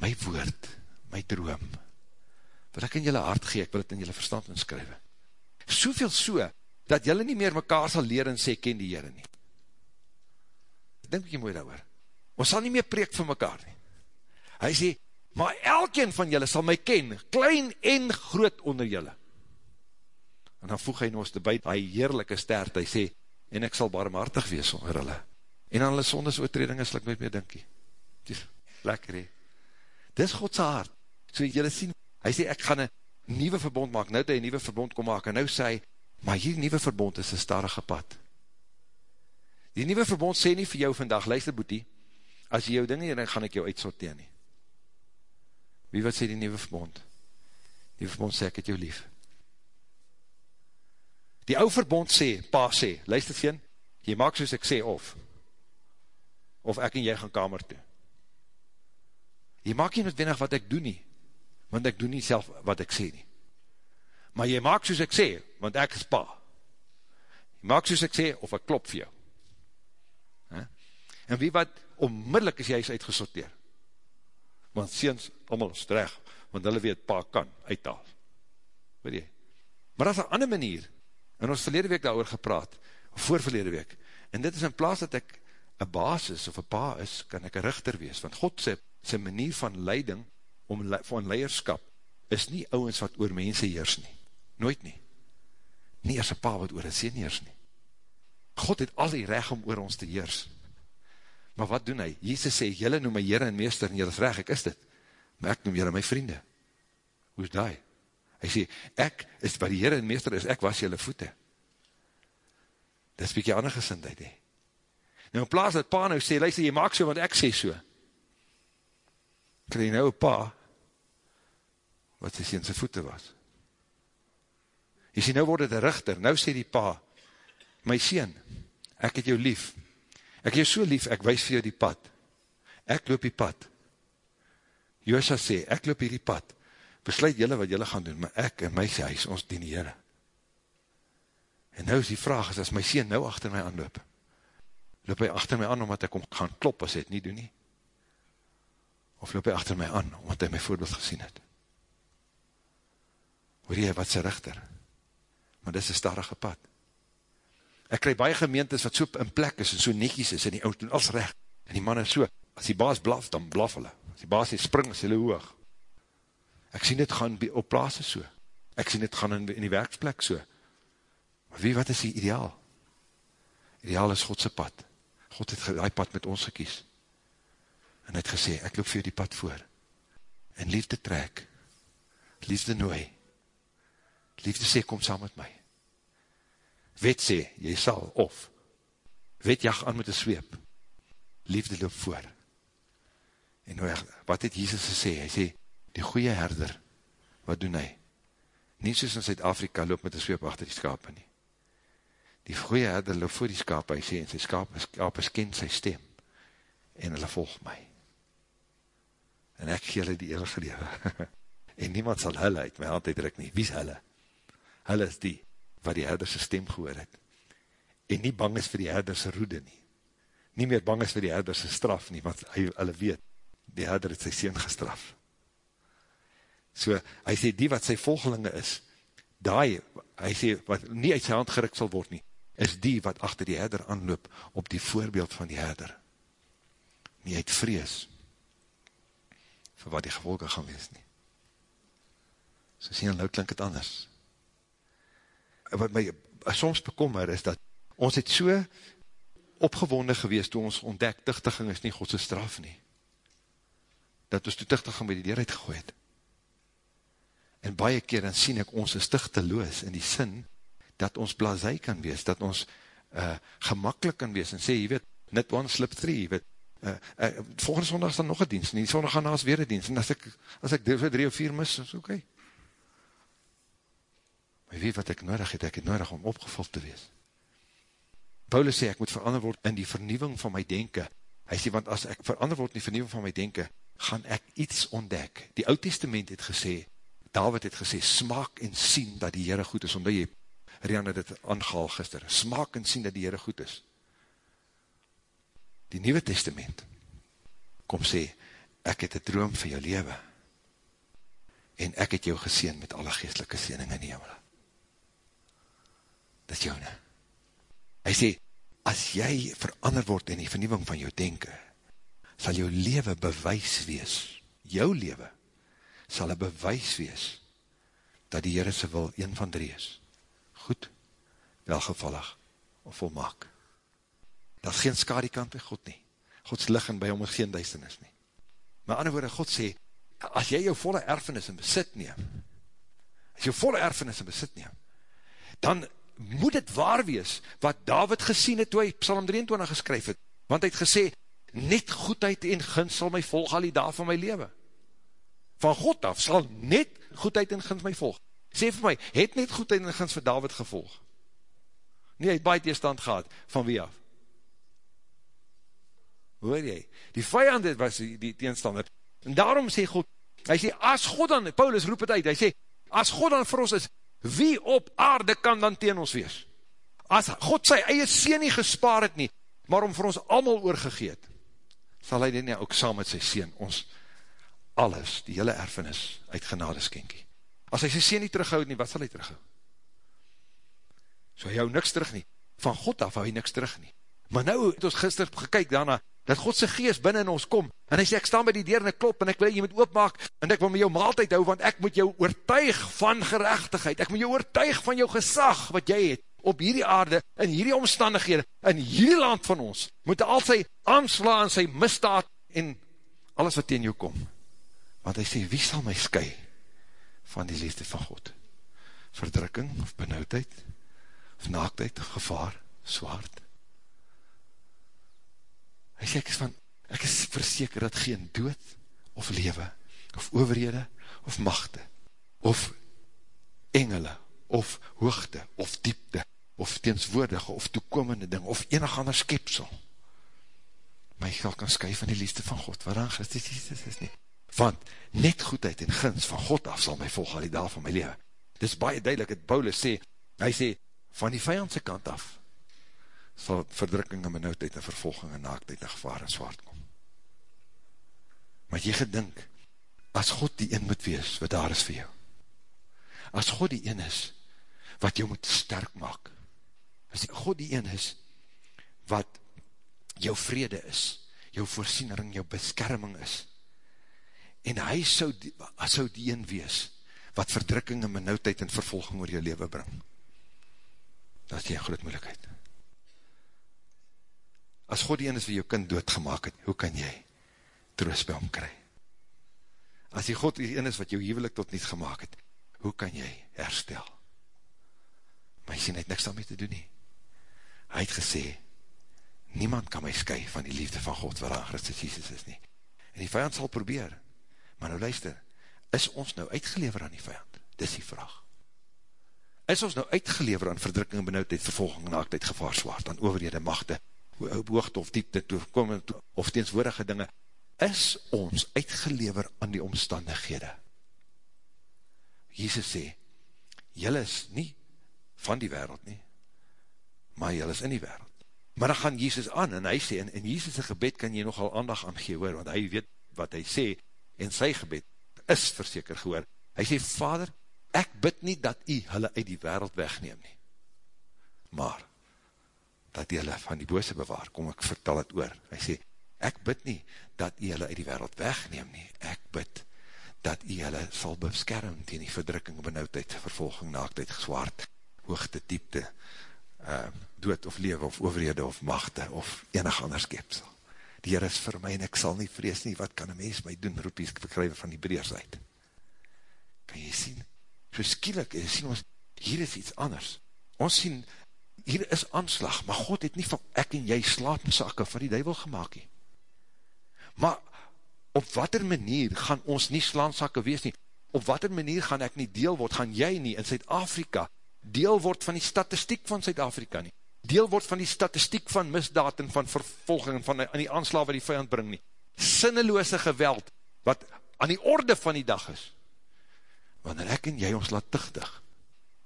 my woord, my droom, wat ek in julle hart gee, ek wil het in julle verstand inskrywe. Soveel so, dat julle nie meer mekaar sal leer en sê, ken die Heere nie denk jy mooi daar ons sal nie meer preek vir mekaar nie. Hy sê, maar elkeen van julle sal my ken, klein en groot onder julle. En dan voeg hy nou ons te buit, hy heerlijke stert, hy sê, en ek sal barmhartig wees onder hulle. En aan hulle sondes oortreding is, ek nooit meer dinkie. Dis lekker he. Dis Godse hart. So julle sien, hy sê, ek gaan een nieuwe verbond maak, nou dat hy een nieuwe verbond kom maak, en nou sê hy, maar hier nieuwe verbond is een starige pad. Die nieuwe verbond sê nie vir jou vandag, luister boetie, as jy jou ding nie, dan gaan ek jou uitsorteer nie. Wie wat sê die nieuwe verbond? Die verbond sê, ek het jou lief. Die ou verbond sê, pa sê, luister sien, jy maak soos ek sê of, of ek en jy gaan kamer toe. Jy maak nie noodwendig wat ek doen nie, want ek doen nie self wat ek sê nie. Maar jy maak soos ek sê, want ek is pa. Jy maak soos ek sê, of ek klop vir jou en wie wat onmiddellik is jy is uitgesorteer. want seens, allemaal is terecht, want hulle weet, pa kan, uithaal. Weet jy? Maar dat is een ander manier, en ons verlede week daar gepraat, voor verlede week, en dit is in plaas dat ek een basis of een pa is, kan ek een richter wees, want God sê, sy manier van leiding, om van leierskap, is nie ouwens wat oor mense heers nie, nooit nie, nie as een pa wat oor een sien heers nie, God het al die recht om oor ons te heers, maar wat doen hy, Jesus sê, jylle noem my Heere en Meester, en jylle is recht, ek is dit, maar ek noem jylle my vriende, hoe is die? Hy sê, ek is wat die Heere en Meester is, ek was jylle voete, dit is bykie ander gesindheid, he. Nou in plaas dat pa nou sê, luister, jy maak so, want ek sê so, krijg nou pa, wat sy sien sy voete was. Jy sê, nou word het een richter, nou sê die pa, my sien, ek het jou lief, ek jou so lief, ek wees vir jou die pad, ek loop die pad, Joosja sê, ek loop hier die pad, besluit jylle wat jylle gaan doen, maar ek en my sê, hy is ons die Heere. En nou is die vraag, is as my sien nou achter my aanloop, loop hy achter my aan, omdat ek om gaan klop, as hy het nie doen nie, of loop hy achter my aan, omdat hy my voorbeeld gesien het. Hoor jy, wat sy richter? Maar dit is een starige pad. Ek krij baie gemeentes wat so in plek is, en so netjies is, en die oud doen als recht, en die man is so, as die baas blaf, dan blaf hulle, as die baas die spring, is hulle hoog. Ek sien dit gaan op plaas so, ek sien dit gaan in, in die werksplek so, maar wie, wat is die ideaal? Ideaal is Godse pad, God het die pad met ons gekies, en het gesê, ek loop vir die pad voor, en liefde trek, liefde nooi, liefde sê, kom saam met my, wet sê, jy sal, of, wet jag aan met die zweep, liefde loop voor, en nooi, wat het Jesus gesê, hy sê, die goeie herder, wat doen hy, nie soos in Zuid-Afrika loop met die zweep achter die skapen nie, die goeie herder loop voor die skapen, hy sê, en sy skapen, skapen ken sy stem, en hulle volg my, en ek gee hulle die eeuwige lewe. [laughs] en niemand sal hulle uit my hand uitdruk nie. Wie is hulle? Hulle is die, wat die herderse stem gehoor het. En nie bang is vir die herderse roede nie. Nie meer bang is vir die herderse straf nie, want hy, hulle weet, die herder het sy sien gestraf. So, hy sê, die wat sy volgelinge is, die, hy sê, wat nie uit sy hand gerik sal word nie, is die wat achter die herder aanloop, op die voorbeeld van die herder. Nie uit vrees, vir wat die gevolge gaan wees nie. So sien, nou klink het anders. Wat my soms bekommer is dat ons het so opgewonde gewees toe ons ontdek, dichtiging is nie Godse straf nie. Dat ons toe dichtiging by die deur uitgegooid. En baie keer dan sien ek ons is dichteloos in die sin dat ons blazei kan wees, dat ons uh, gemakkelijk kan wees en sê, jy weet, net one slip three, jy weet, uh, uh, volgende sondag is dan nog een dienst, en die sondag gaan naast weer een dienst, en as ek, as ek drie, drie of vier mis, is. Okay. Maar weet wat ek nodig het, ek het nodig om opgevuld te wees. Paulus sê, ek moet verander word in die vernieuwing van my denken. Hy sê, want as ek verander word in die vernieuwing van my denken, gaan ek iets ontdek. Die oud testament het gesê, David het gesê, smaak en sien dat die Heere goed is, omdat jy, Rianne dit aangehaal gister, smaak en sien dat die Heere goed is die Nieuwe Testament kom sê, ek het een droom vir jou leven en ek het jou geseen met alle geestelike seening in die hemel. Dit is jou ne. Hy sê, as jy verander word in die vernieuwing van jou denken, sal jou leven bewys wees, jou leven, sal een bewys wees, dat die Heere se wil een van drie is. Goed, welgevallig of volmaak. Dat is geen skadekant by God nie. Gods lig en by hom is geen duisternis nie. Maar ander woorde, God sê, as jy jou volle erfenis in besit neem, as jou volle erfenis in besit neem, dan moet het waar wees, wat David gesien het, toe hy Psalm 23 geskryf het, want hy het gesê, net goedheid en gins sal my volg al die dag van my leven. Van God af sal net goedheid en gins my volg. Sê vir my, het net goedheid en gins vir David gevolg? Nee, hy het baie teestand gehad, van wie af? hoor jy, die vijand was die, die teenstander, en daarom sê God, hy sê, as God dan, Paulus roep het uit, hy sê, as God dan vir ons is, wie op aarde kan dan teen ons wees? As God sy eie sien nie gespaar het nie, maar om vir ons allemaal oorgegeet, sal hy dit nie ook saam met sy sien, ons alles, die hele erfenis, uit genade skenkie. As hy sy sien nie terughoud nie, wat sal hy terughoud? So hy hou niks terug nie. Van God af hou hy niks terug nie. Maar nou het ons gister gekyk daarna, dat Godse geest binnen in ons kom, en hy sê, ek sta by die deur en ek klop, en ek wil jy moet oopmaak, en ek wil met jou maaltijd hou, want ek moet jou oortuig van gerechtigheid, ek moet jou oortuig van jou gesag, wat jy het, op hierdie aarde, in hierdie omstandighede, in hierdie land van ons, moet al sy aansla en sy misdaad, en alles wat teen jou kom, want hy sê, wie sal my sky, van die liefde van God? Verdrukking, of benauwdheid, of naaktheid, of gevaar, zwaard. Hy sê, ek is van, ek is verseker dat geen dood, of lewe, of overhede, of machte, of engele, of hoogte, of diepte, of teenswoordige, of toekomende ding, of enig ander skepsel, my geld kan sky van die liefde van God, waaraan Christus Jesus is nie. Want net goedheid en gins van God af sal my volg al die dag van my leven. Dit is baie duidelik, het Paulus sê, hy sê, van die vijandse kant af, sal verdrukking en benauwdheid en vervolging en naaktheid en gevaar en zwaard kom. Maar jy gedink, as God die een moet wees, wat daar is vir jou, as God die een is, wat jou moet sterk maak, as God die een is, wat jou vrede is, jou voorsienering, jou beskerming is, en hy sou die, sou die een wees, wat verdrukking en benauwdheid en vervolging oor jou leven bring, dat is die groot moeilijkheid. As God die een is wie jou kind doodgemaak het, hoe kan jy troos by hom kry? As die God die een is wat jou hevelik tot niet gemaakt het, hoe kan jy herstel? Maar jy sien, hy het niks daarmee te doen nie. Hy het gesê, niemand kan my sky van die liefde van God waar aan Christus Jesus is nie. En die vijand sal probeer, maar nou luister, is ons nou uitgelever aan die vijand? Dis die vraag. Is ons nou uitgelever aan verdrukking en benauwdheid, vervolging, naaktheid, gevaar, zwaard, aan overhede, machte, hoogte of diepte, toekomende of teenswoordige dinge, is ons uitgelever aan die omstandighede. Jesus sê, jylle is nie van die wereld nie, maar jylle is in die wereld. Maar dan gaan Jesus aan, en hy sê, en in Jesus' gebed kan jy nogal aandag aan gee, hoor, want hy weet wat hy sê, en sy gebed is verseker gehoor. Hy sê, Vader, ek bid nie dat jy hulle uit die wereld wegneem nie, maar dat jy hulle van die bose bewaar, kom ek vertel het oor. Hy sê, ek bid nie dat jy hulle uit die wereld wegneem nie, ek bid dat jy hulle sal beskerm tegen die verdrukking, benauwdheid, vervolging, naaktheid, geswaard, hoogte, diepte, uh, dood of lewe, of overhede, of machte, of enig ander skepsel. Die Heer is vir my en ek sal nie vrees nie, wat kan een mens my doen, roep die bekryver van die breers uit. Kan jy sien? So skielik, jy sien ons, hier is iets anders. Ons sien, hier is aanslag, maar God het nie van ek en jy slaapsakke van die duivel gemaakt nie. Maar op wat er manier gaan ons nie slaapsakke wees nie? Op wat er manier gaan ek nie deel word, gaan jy nie in Zuid-Afrika deel word van die statistiek van Zuid-Afrika nie? Deel word van die statistiek van misdaad en van vervolging en van die, die aanslag wat die vijand bring nie? Sinneloose geweld wat aan die orde van die dag is. Wanneer ek en jy ons laat tigtig,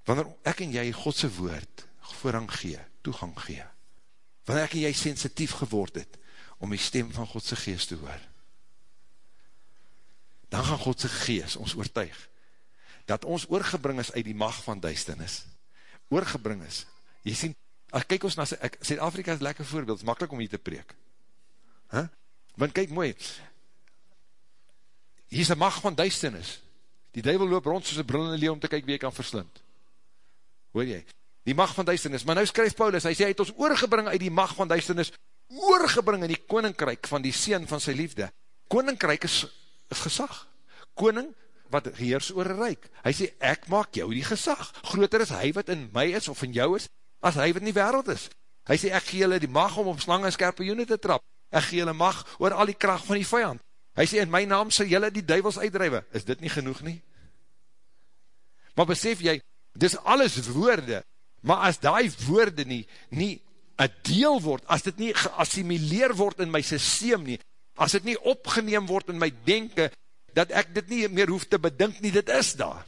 wanneer ek en jy Godse woord voorrang gee, toegang gee. Wanneer ek en jy sensitief geword het, om die stem van Godse geest te hoor. Dan gaan Godse geest ons oortuig, dat ons oorgebring is uit die mag van duisternis, oorgebring is. Jy sien, as kyk ons na, Zuid-Afrika is lekker voorbeeld, is makkelijk om hier te preek. Huh? Want kyk mooi, hier is die mag van duisternis, die duivel loop rond soos een brillende leeuw om te kyk wie hy kan verslind. Hoor jy? die mag van duisternis, maar nou skryf Paulus, hy sê, hy het ons oorgebring uit die mag van duisternis, oorgebring in die koninkryk van die seen van sy liefde. Koninkryk is, is gesag. Koning wat heers oor een rijk. Hy sê, ek maak jou die gesag. Groter is hy wat in my is, of in jou is, as hy wat in die wereld is. Hy sê, ek gee julle die mag om op slang en skerpe joene te trap. Ek gee julle mag oor al die kracht van die vijand. Hy sê, in my naam sal julle die duivels uitdrijwe. Is dit nie genoeg nie? Maar besef jy, dis alles woorde, maar as die woorde nie, nie een deel word, as dit nie geassimileer word in my systeem nie, as dit nie opgeneem word in my denken, dat ek dit nie meer hoef te bedink nie, dit is daar.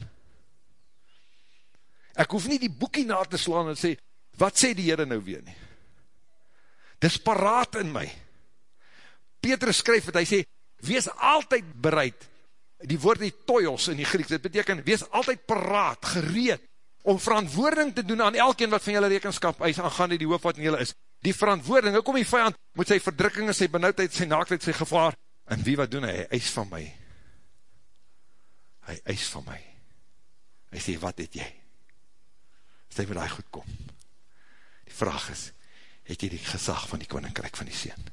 Ek hoef nie die boekie na te slaan en sê, wat sê die Heere nou weer nie? Dit is paraat in my. Petrus skryf het, hy sê, wees altyd bereid die woord die toios in die Grieks, dit beteken, wees altyd paraat, gereed, om verantwoording te doen aan elkeen wat van julle rekenskap eis, aangaande die hoof wat in julle is. Die verantwoording, hoe kom die vijand, met sy verdrukking, sy benauwdheid, sy naaktheid, sy gevaar, en wie wat doen hy? Hy eis van my. Hy eis van my. Hy sê, wat het jy? Sê wat hy goed kom. Vraag is, het jy die gezag van die koninkrijk van die seen?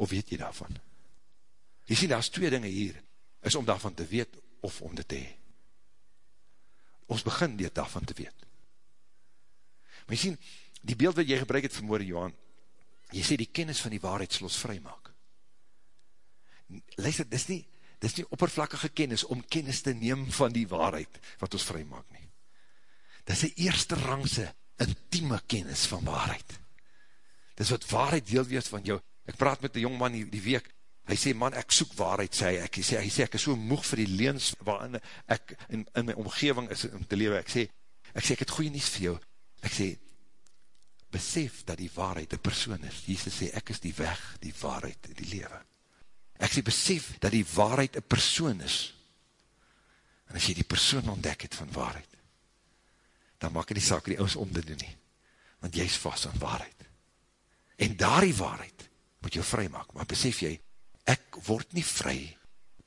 Of weet jy daarvan? Jy sê, daar is twee dinge hier, is om daarvan te weet, of om dit te hee. Ons begin dit daarvan te weet. Maar jy sê, die beeld wat jy gebruik het vanmorgen, Johan, jy sê, die kennis van die waarheid sal ons vry maak. Luister, dis nie, dis nie oppervlakkige kennis, om kennis te neem van die waarheid, wat ons vry maak nie. Dis die eerste rangse, intieme kennis van waarheid. Dis wat waarheid deel wees van jou. Ek praat met die jongman die, die week, hy sê, man, ek soek waarheid, sê hy, hy sê, hy sê, ek is so moeg vir die leens, waarin ek in, in my omgeving is om te lewe, ek sê, ek sê, ek het goeie nies vir jou, ek sê, besef dat die waarheid een persoon is, Jesus sê, ek is die weg, die waarheid, die lewe, ek sê, besef dat die waarheid een persoon is, en as jy die persoon ontdek het van waarheid, dan maak die saak die ons om te doen nie, want jy is vast aan waarheid, en daar die waarheid, moet jou vry maak, maar besef jy, ek word nie vry,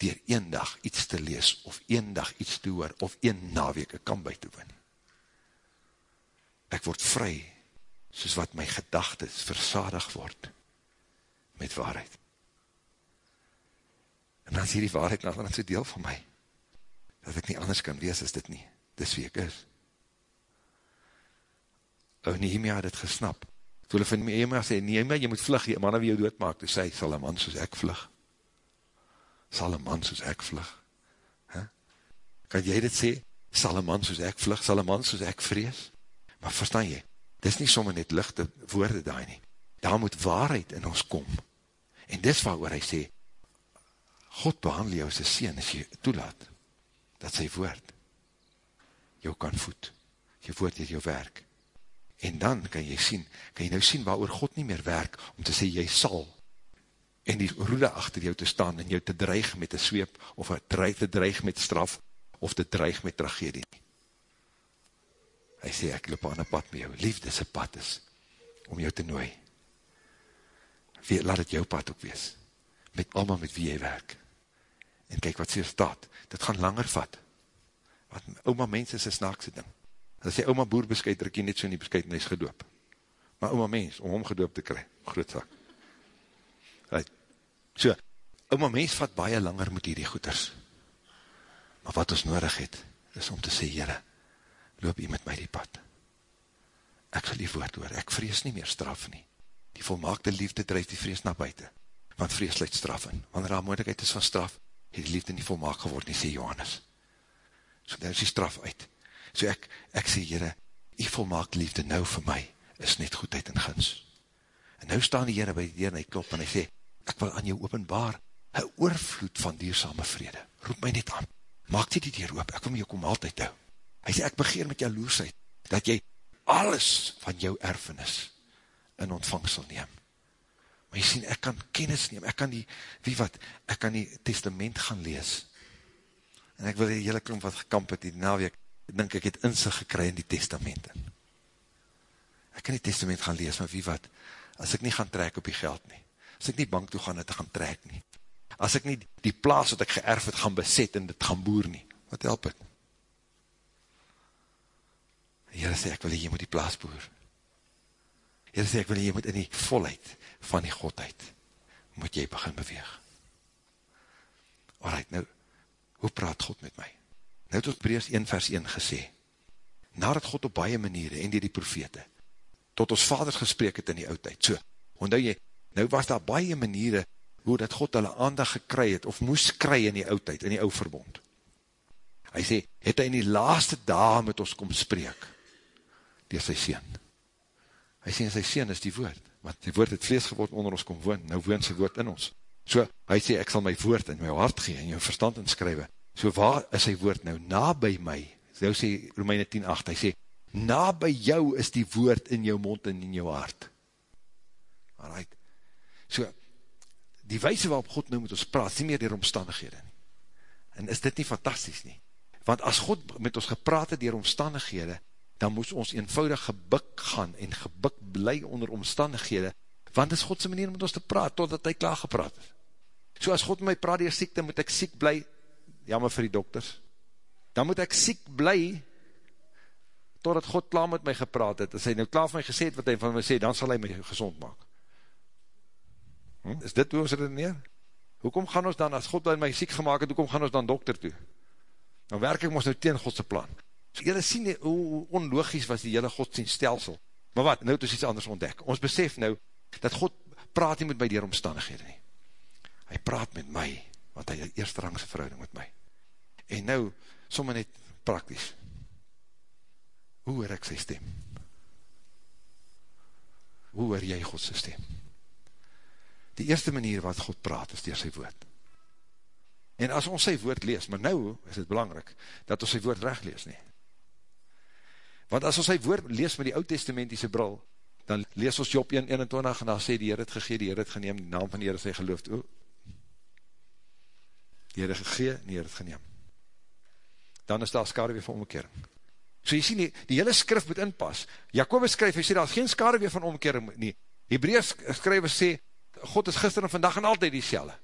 dier een dag iets te lees, of een dag iets te hoor, of een naweek een kamp by te win. Ek word vry, soos wat my gedagtes versadig word, met waarheid. En dan is hier die waarheid nog dan so deel van my, dat ek nie anders kan wees as dit nie, dis wie ek is ou Nehemia het het gesnap, toe hulle van Nehemia sê, Nehemia, jy moet vlug, die man wie jou doodmaak, toe sê, sal een man soos ek vlug, sal een man soos ek vlug, huh? kan jy dit sê, sal een man soos ek vlug, sal een man soos ek vrees, maar verstaan jy, dit is nie sommer net lichte woorde daar nie, daar moet waarheid in ons kom, en dis waar hy sê, God behandel jou as een sien, as jy toelaat, dat sy woord, jou kan voed, jy woord het jou werk, En dan kan jy sien, kan jy nou sien waar God nie meer werk, om te sê jy sal, en die roede achter jou te staan, en jou te dreig met een sweep, of te dreig met straf, of te dreig met tragedie. Hy sê, ek loop aan een pad met jou, liefde sy pad is, om jou te nooi. Wie, laat het jou pad ook wees, met allemaal met wie jy werk. En kyk wat sê staat, dit gaan langer vat, want oma mens is een snaakse ding. En as die oma boer beskuit, druk jy net so in die beskuit en hy is gedoop. Maar oma mens, om hom gedoop te kry, groot sak. Right. So, oma mens vat baie langer met hierdie goeders. Maar wat ons nodig het, is om te sê, Heere, loop jy met my die pad. Ek sal die woord hoor, ek vrees nie meer straf nie. Die volmaakte liefde drijf die vrees na buiten, want vrees leid straf in. Wanneer daar moeilijkheid is van straf, het die liefde nie volmaak geword nie, sê Johannes. So daar is die straf uit. So ek, ek sê, Heere, die volmaak liefde nou vir my, is net goedheid en gins. En nou staan die Heere by die Heer en hy klop en hy sê, ek wil aan jou openbaar, een oorvloed van diersame vrede. Roep my net aan, maak die die deur oop, ek wil my jou kom altyd hou. Hy sê, ek begeer met jaloersheid, dat jy alles van jou erfenis in ontvangsel neem. Maar jy sien, ek kan kennis neem, ek kan die, wie wat, ek kan die testament gaan lees. En ek wil die hele klomp wat gekamp het die naweek, ek dink ek het inzicht gekry in die testament in. Ek kan die testament gaan lees, maar wie wat, as ek nie gaan trek op die geld nie, as ek nie bank toe gaan, het gaan trek nie, as ek nie die plaas wat ek geërf het, gaan beset en dit gaan boer nie, wat help het? Heere sê, ek wil jy moet die plaas boer. Heere sê, ek wil jy moet in die volheid van die Godheid, moet jy begin beweeg. Alright, nou, hoe praat God met my? Nou het ons Breers 1 vers 1 gesê, nadat God op baie maniere en die die profete, tot ons vaders gesprek het in die oudheid, so, omdat jy, nou was daar baie maniere, hoe dat God hulle aandag gekry het, of moes kry in die oudheid, in die ou verbond. Hy sê, het hy in die laaste dae met ons kom spreek, dier sy sien. Hy sê, sy sien is die woord, want die woord het vlees geword onder ons kom woon, nou woon sy woord in ons. So, hy sê, ek sal my woord in my hart gee, en jou verstand inskrywe, So waar is sy woord nou? Na by my, nou sê Romeine 10.8, hy sê, na by jou is die woord in jou mond en in jou hart. Alright. So, die wijse waarop God nou met ons praat, nie meer die omstandighede nie. En is dit nie fantastisch nie? Want as God met ons gepraat het dier omstandighede, dan moes ons eenvoudig gebuk gaan en gebuk bly onder omstandighede, want is Godse manier om met ons te praat, totdat hy klaar gepraat het. So as God met my praat dier siekte, moet ek siek bly, jammer vir die dokters, dan moet ek siek bly, totdat God klaar met my gepraat het, as hy nou klaar van my gesê het, wat hy van my sê, dan sal hy my gezond maak. Hm? Is dit hoe ons redeneer? Hoekom gaan ons dan, as God my siek gemaakt het, hoekom gaan ons dan dokter toe? Dan werk ek ons nou teen Godse plan. So jylle sien nie, hoe onlogisch was die hele godsdienststelsel. Maar wat, nou het ons iets anders ontdek. Ons besef nou, dat God praat nie met my dier omstandighede nie. Hy praat met my, want hy het eerste rangse verhouding met my. En nou, sommer net praktisch, hoe hoor ek sy stem? Hoe hoor jy Godse stem? Die eerste manier wat God praat is dier sy woord. En as ons sy woord lees, maar nou is het belangrijk, dat ons sy woord recht lees nie. Want as ons sy woord lees met die oud-testamentiese bril, dan lees ons Job 1:21 en dan sê die Heer het gegee, die Heer het geneem, die naam van die Heer is hy geloofd. O, die Heer het gegee, die Heer het geneem. Dan is daar skade weer van omkering. So jy sien, die, die hele skrif moet inpas. Jacobus skryf, hy sê, daar is geen skade weer van omkering nie. Hebreus skryf, sê, God is gister en vandag en altyd die selle.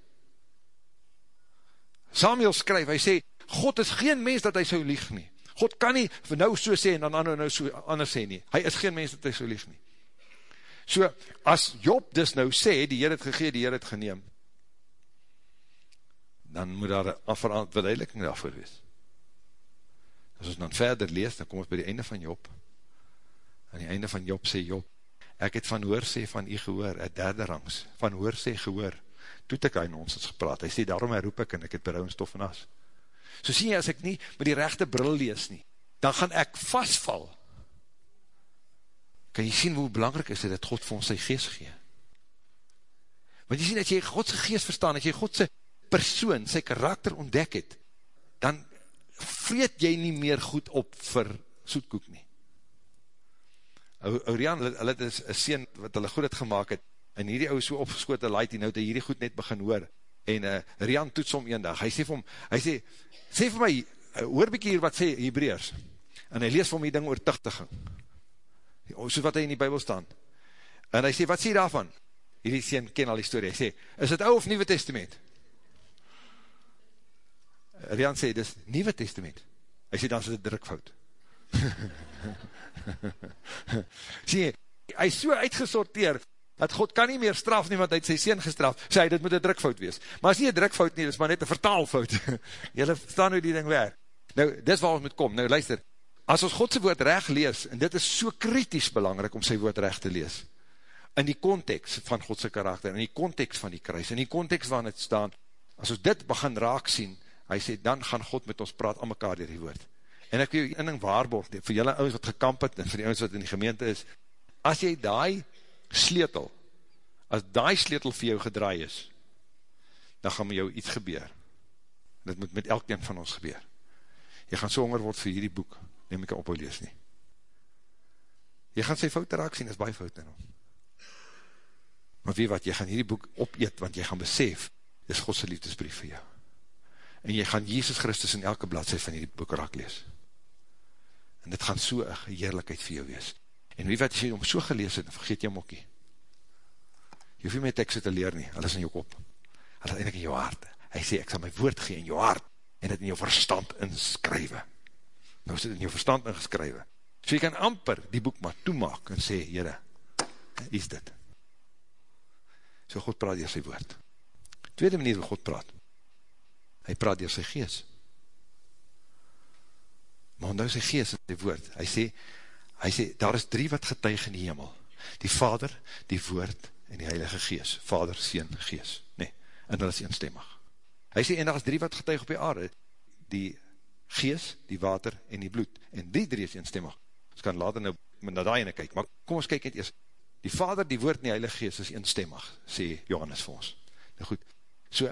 Samuel skryf, hy sê, God is geen mens dat hy sou lieg nie. God kan nie vir nou so sê en dan ander nou so anders sê nie. Hy is geen mens dat hy sou lieg nie. So, as Job dus nou sê, die Heer het gegee, die Heer het geneem, dan moet daar een verduideliking daarvoor wees. As ons dan verder lees, dan kom ons by die einde van Job. Aan die einde van Job sê Job, ek het van hoor sê van u gehoor, een derde rangs, van hoor sê gehoor, toet ek aan ons het gepraat, hy sê, daarom herroep ek en ek het berouw en stof en as. So sê jy, as ek nie met die rechte bril lees nie, dan gaan ek vastval. Kan jy sien hoe belangrijk is dit, dat God vir ons sy geest gee? Want jy sien, as jy Godse geest verstaan, as jy Godse persoon, sy karakter ontdek het, dan vreet jy nie meer goed op vir soetkoek nie. Orian, hulle het een sien wat hulle goed het gemaakt het, en hierdie ou so opgeskote laait, die nou het hierdie goed net begin hoor, en uh, Rian toets om een dag, hy sê vir hom, hy sê, sê vir my, uh, hoor bykie hier wat sê Hebreërs, en hy lees vir hom die ding oor tuchtiging, soos wat hy in die bybel staan, en hy sê, wat sê daarvan? Hierdie sien ken al die story, hy sê, is het ou of nieuwe testament? Rian sê, dis Nieuwe Testament. Hy sê, dan is dit drukfout. [laughs] sê, hy is so uitgesorteer, dat God kan nie meer straf nie, want hy het sy sien gestraf, sê hy, dit moet een drukfout wees. Maar is nie een drukfout nie, dit is maar net een vertaalfout. [laughs] Julle verstaan hoe die ding werk. Nou, dis waar ons moet kom. Nou, luister, as ons Godse woord recht lees, en dit is so kritisch belangrijk om sy woord recht te lees, in die context van Godse karakter, in die context van die kruis, in die context waarin het staan, as ons dit begin raak sien, hy sê, dan gaan God met ons praat aan mekaar dier die woord. En ek wil jou inning waarborg, vir julle ouds wat gekamp het, en vir die ouds wat in die gemeente is, as jy die sleutel, as die sleutel vir jou gedraai is, dan gaan met jou iets gebeur. Dit moet met elkeen van ons gebeur. Jy gaan so honger word vir hierdie boek, neem ek op lees nie. Jy gaan sy foute raak sien, is baie fout in hom. Maar wie wat, jy gaan hierdie boek opeet, want jy gaan besef, is Godse liefdesbrief vir jou en jy gaan Jesus Christus in elke bladzij van die boek raak lees. En dit gaan so een heerlijkheid vir jou wees. En wie wat, as jy om so gelees het, vergeet jy mokkie. Jy hoef nie my tekst te leer nie, hulle is in jou kop. Hulle is eindelijk in jou hart. Hy sê, ek sal my woord gee in jou hart, en het in jou verstand inskrywe. Nou is dit in jou verstand ingeskrywe. So jy kan amper die boek maar toemaak, en sê, jyre, is dit. So God praat hier sy woord. Tweede manier hoe God praat, hy praat door sy gees. Maar nou sy gees in die woord, hy sê, hy sê, daar is drie wat getuig in die hemel, die vader, die woord en die heilige gees, vader, sien, gees, nee, en hulle is eenstemmig. Hy sê, en daar is drie wat getuig op die aarde, die gees, die water en die bloed, en die drie is eenstemmig. Ons kan later nou na daai ene kyk, maar kom ons kyk net eers, die vader, die woord en die heilige gees is eenstemmig, sê Johannes vir ons. Nou goed, so,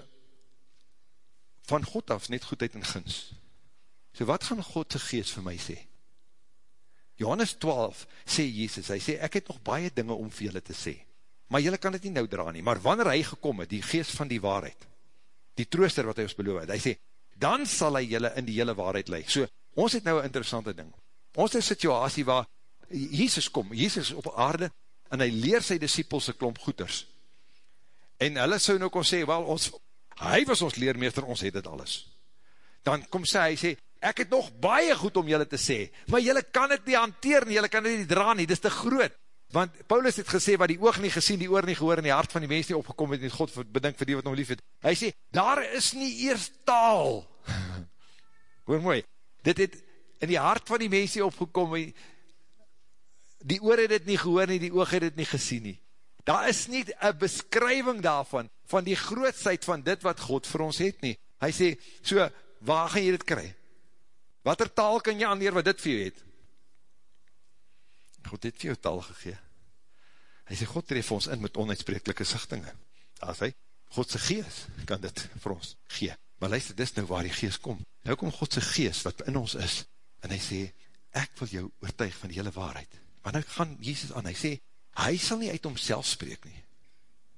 van God af, net goedheid en gins. So wat gaan Godse geest vir my sê? Johannes 12 sê Jesus, hy sê, ek het nog baie dinge om vir julle te sê, maar julle kan het nie nou dra nie, maar wanneer hy gekom het, die geest van die waarheid, die trooster wat hy ons beloof het, hy sê, dan sal hy jylle in die hele waarheid leid. So, ons het nou een interessante ding. Ons het een situasie waar Jesus kom, Jesus op aarde, en hy leer sy disciples een klomp goeders. En hulle sou nou kon sê, wel, ons, hy was ons leermeester, ons het dit alles. Dan kom sê, hy sê, ek het nog baie goed om julle te sê, maar julle kan het nie hanteer nie, julle kan het nie dra nie, dit is te groot. Want Paulus het gesê, wat die oog nie gesien, die oor nie gehoor, en die hart van die mens nie opgekom het, en God bedink vir die wat nog lief het. Hy sê, daar is nie eers taal. [laughs] Hoor mooi, dit het in die hart van die mens nie opgekom, die oor het het nie gehoor nie, die oog het het nie gesien nie. Daar is nie een beskrywing daarvan, van die grootsheid van dit wat God vir ons het nie. Hy sê, so, waar gaan jy dit kry? Wat er taal kan jy aanleer wat dit vir jy het? God het vir jou taal gegeen. Hy sê, God tref ons in met onuitsprekelike sichtinge. As hy, Godse gees kan dit vir ons gee. Maar luister, dis nou waar die gees kom. Nou kom Godse gees wat in ons is, en hy sê, ek wil jou oortuig van die hele waarheid. Maar nou gaan Jesus aan, hy sê, hy sal nie uit homself spreek nie.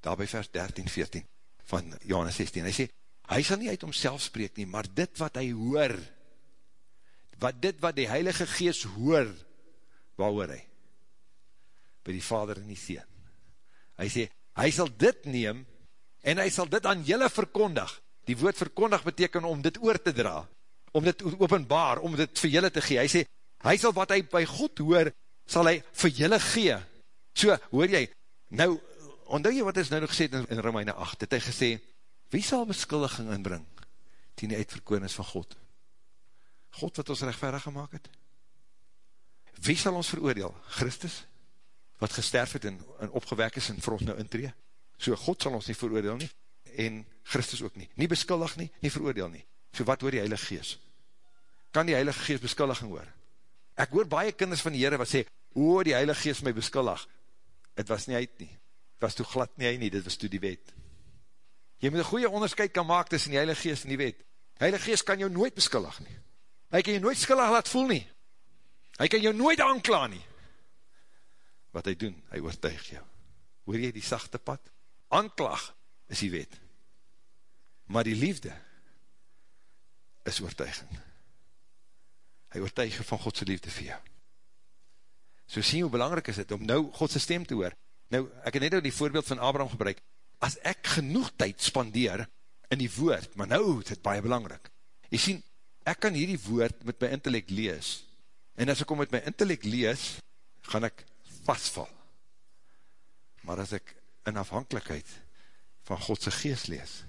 Daar by vers 13, 14 van Johannes 16, hy sê, hy sal nie uit homself spreek nie, maar dit wat hy hoor, wat dit wat die Heilige Gees hoor, waar hoor hy? by die vader en die seen. Hy sê, hy sal dit neem, en hy sal dit aan julle verkondig. Die woord verkondig beteken om dit oor te dra, om dit openbaar, om dit vir julle te gee. Hy sê, hy sal wat hy by God hoor, sal hy vir julle gee. So, hoor jy, nou, ondou jy wat is nou nog gesê in, in Romeine 8, het hy gesê, wie sal beskuldiging inbring, die nie uitverkoon is van God? God wat ons rechtverig gemaakt het? Wie sal ons veroordeel? Christus? wat gesterf het en, en opgewek is en vir ons nou intree. So God sal ons nie veroordeel nie, en Christus ook nie. Nie beskuldig nie, nie veroordeel nie. So wat hoor die Heilige Gees? Kan die Heilige Gees beskuldiging hoor? Ek hoor baie kinders van die Heere wat sê, o, die Heilige Gees my beskuldig. Het was nie uit nie. Het was toe glad nie uit nie, dit was toe die wet. Jy moet een goeie onderscheid kan maak tussen die Heilige Gees en die wet. Heilige Gees kan jou nooit beskuldig nie. Hy kan jou nooit skuldig laat voel nie. Hy kan jou nooit aankla nie wat hy doen, hy oortuig jou. Hoor jy die sachte pad? Anklag is die wet. Maar die liefde is oortuiging. Hy oortuig van Godse liefde vir jou. So sien hoe belangrijk is het om nou Godse stem te hoor. Nou, ek het net nou die voorbeeld van Abraham gebruik. As ek genoeg tyd spandeer in die woord, maar nou is het baie belangrijk. Jy sien, ek kan hierdie woord met my intellect lees. En as ek om met my intellect lees, gaan ek vastval. Maar as ek in afhankelijkheid van Godse geest lees,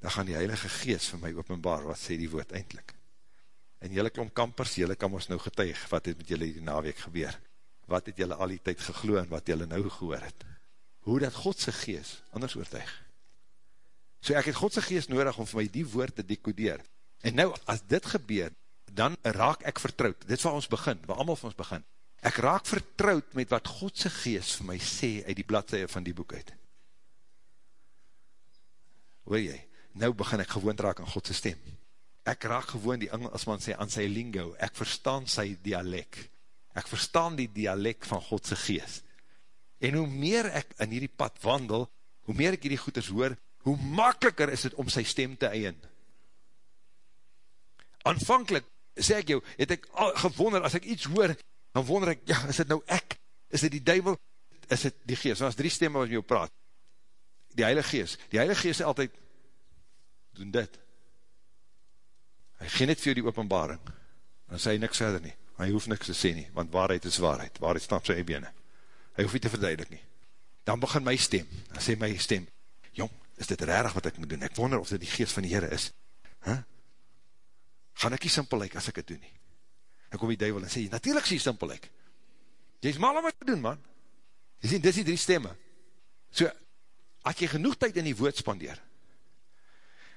dan gaan die Heilige Geest vir my openbaar, wat sê die woord eindelijk. En jylle klom kampers, jylle kan ons nou getuig, wat het met jylle die naweek gebeur, wat het jylle al die tyd gegloe, en wat jylle nou gehoor het. Hoe dat Godse Geest anders oortuig. So ek het Godse Geest nodig om vir my die woord te decodeer. En nou, as dit gebeur, dan raak ek vertrouwd. Dit is waar ons begin, waar allemaal van ons begin ek raak vertrouwd met wat Godse geest vir my sê uit die bladseie van die boek uit. Hoor jy, nou begin ek gewoon raak aan Godse stem. Ek raak gewoon die Engelsman sê aan sy lingo, ek verstaan sy dialek. Ek verstaan die dialek van Godse geest. En hoe meer ek in hierdie pad wandel, hoe meer ek hierdie goeders hoor, hoe makkeliker is het om sy stem te eien. Aanvankelijk, sê ek jou, het ek gewonder, as ek iets hoor, dan wonder ek, ja, is dit nou ek? Is dit die duivel? Is dit die geest? Dan is drie stemme wat met jou praat. Die heilige geest. Die heilige geest sê altyd, doen dit. Hy gee net vir jou die openbaring. Dan sê hy niks verder nie. Hy hoef niks te sê nie, want waarheid is waarheid. Waarheid stap sy bene. Hy hoef nie te verduidelik nie. Dan begin my stem. Dan sê my stem, jong, is dit rarig wat ek moet doen? Ek wonder of dit die geest van die Heere is. Huh? Gaan ek nie simpel like as ek het doen nie? dan kom die duivel en sê, natuurlijk sê jy simpel ek. Jy is mal om wat te doen, man. Jy sê, dis die drie stemme. So, as jy genoeg tyd in die woord spandeer,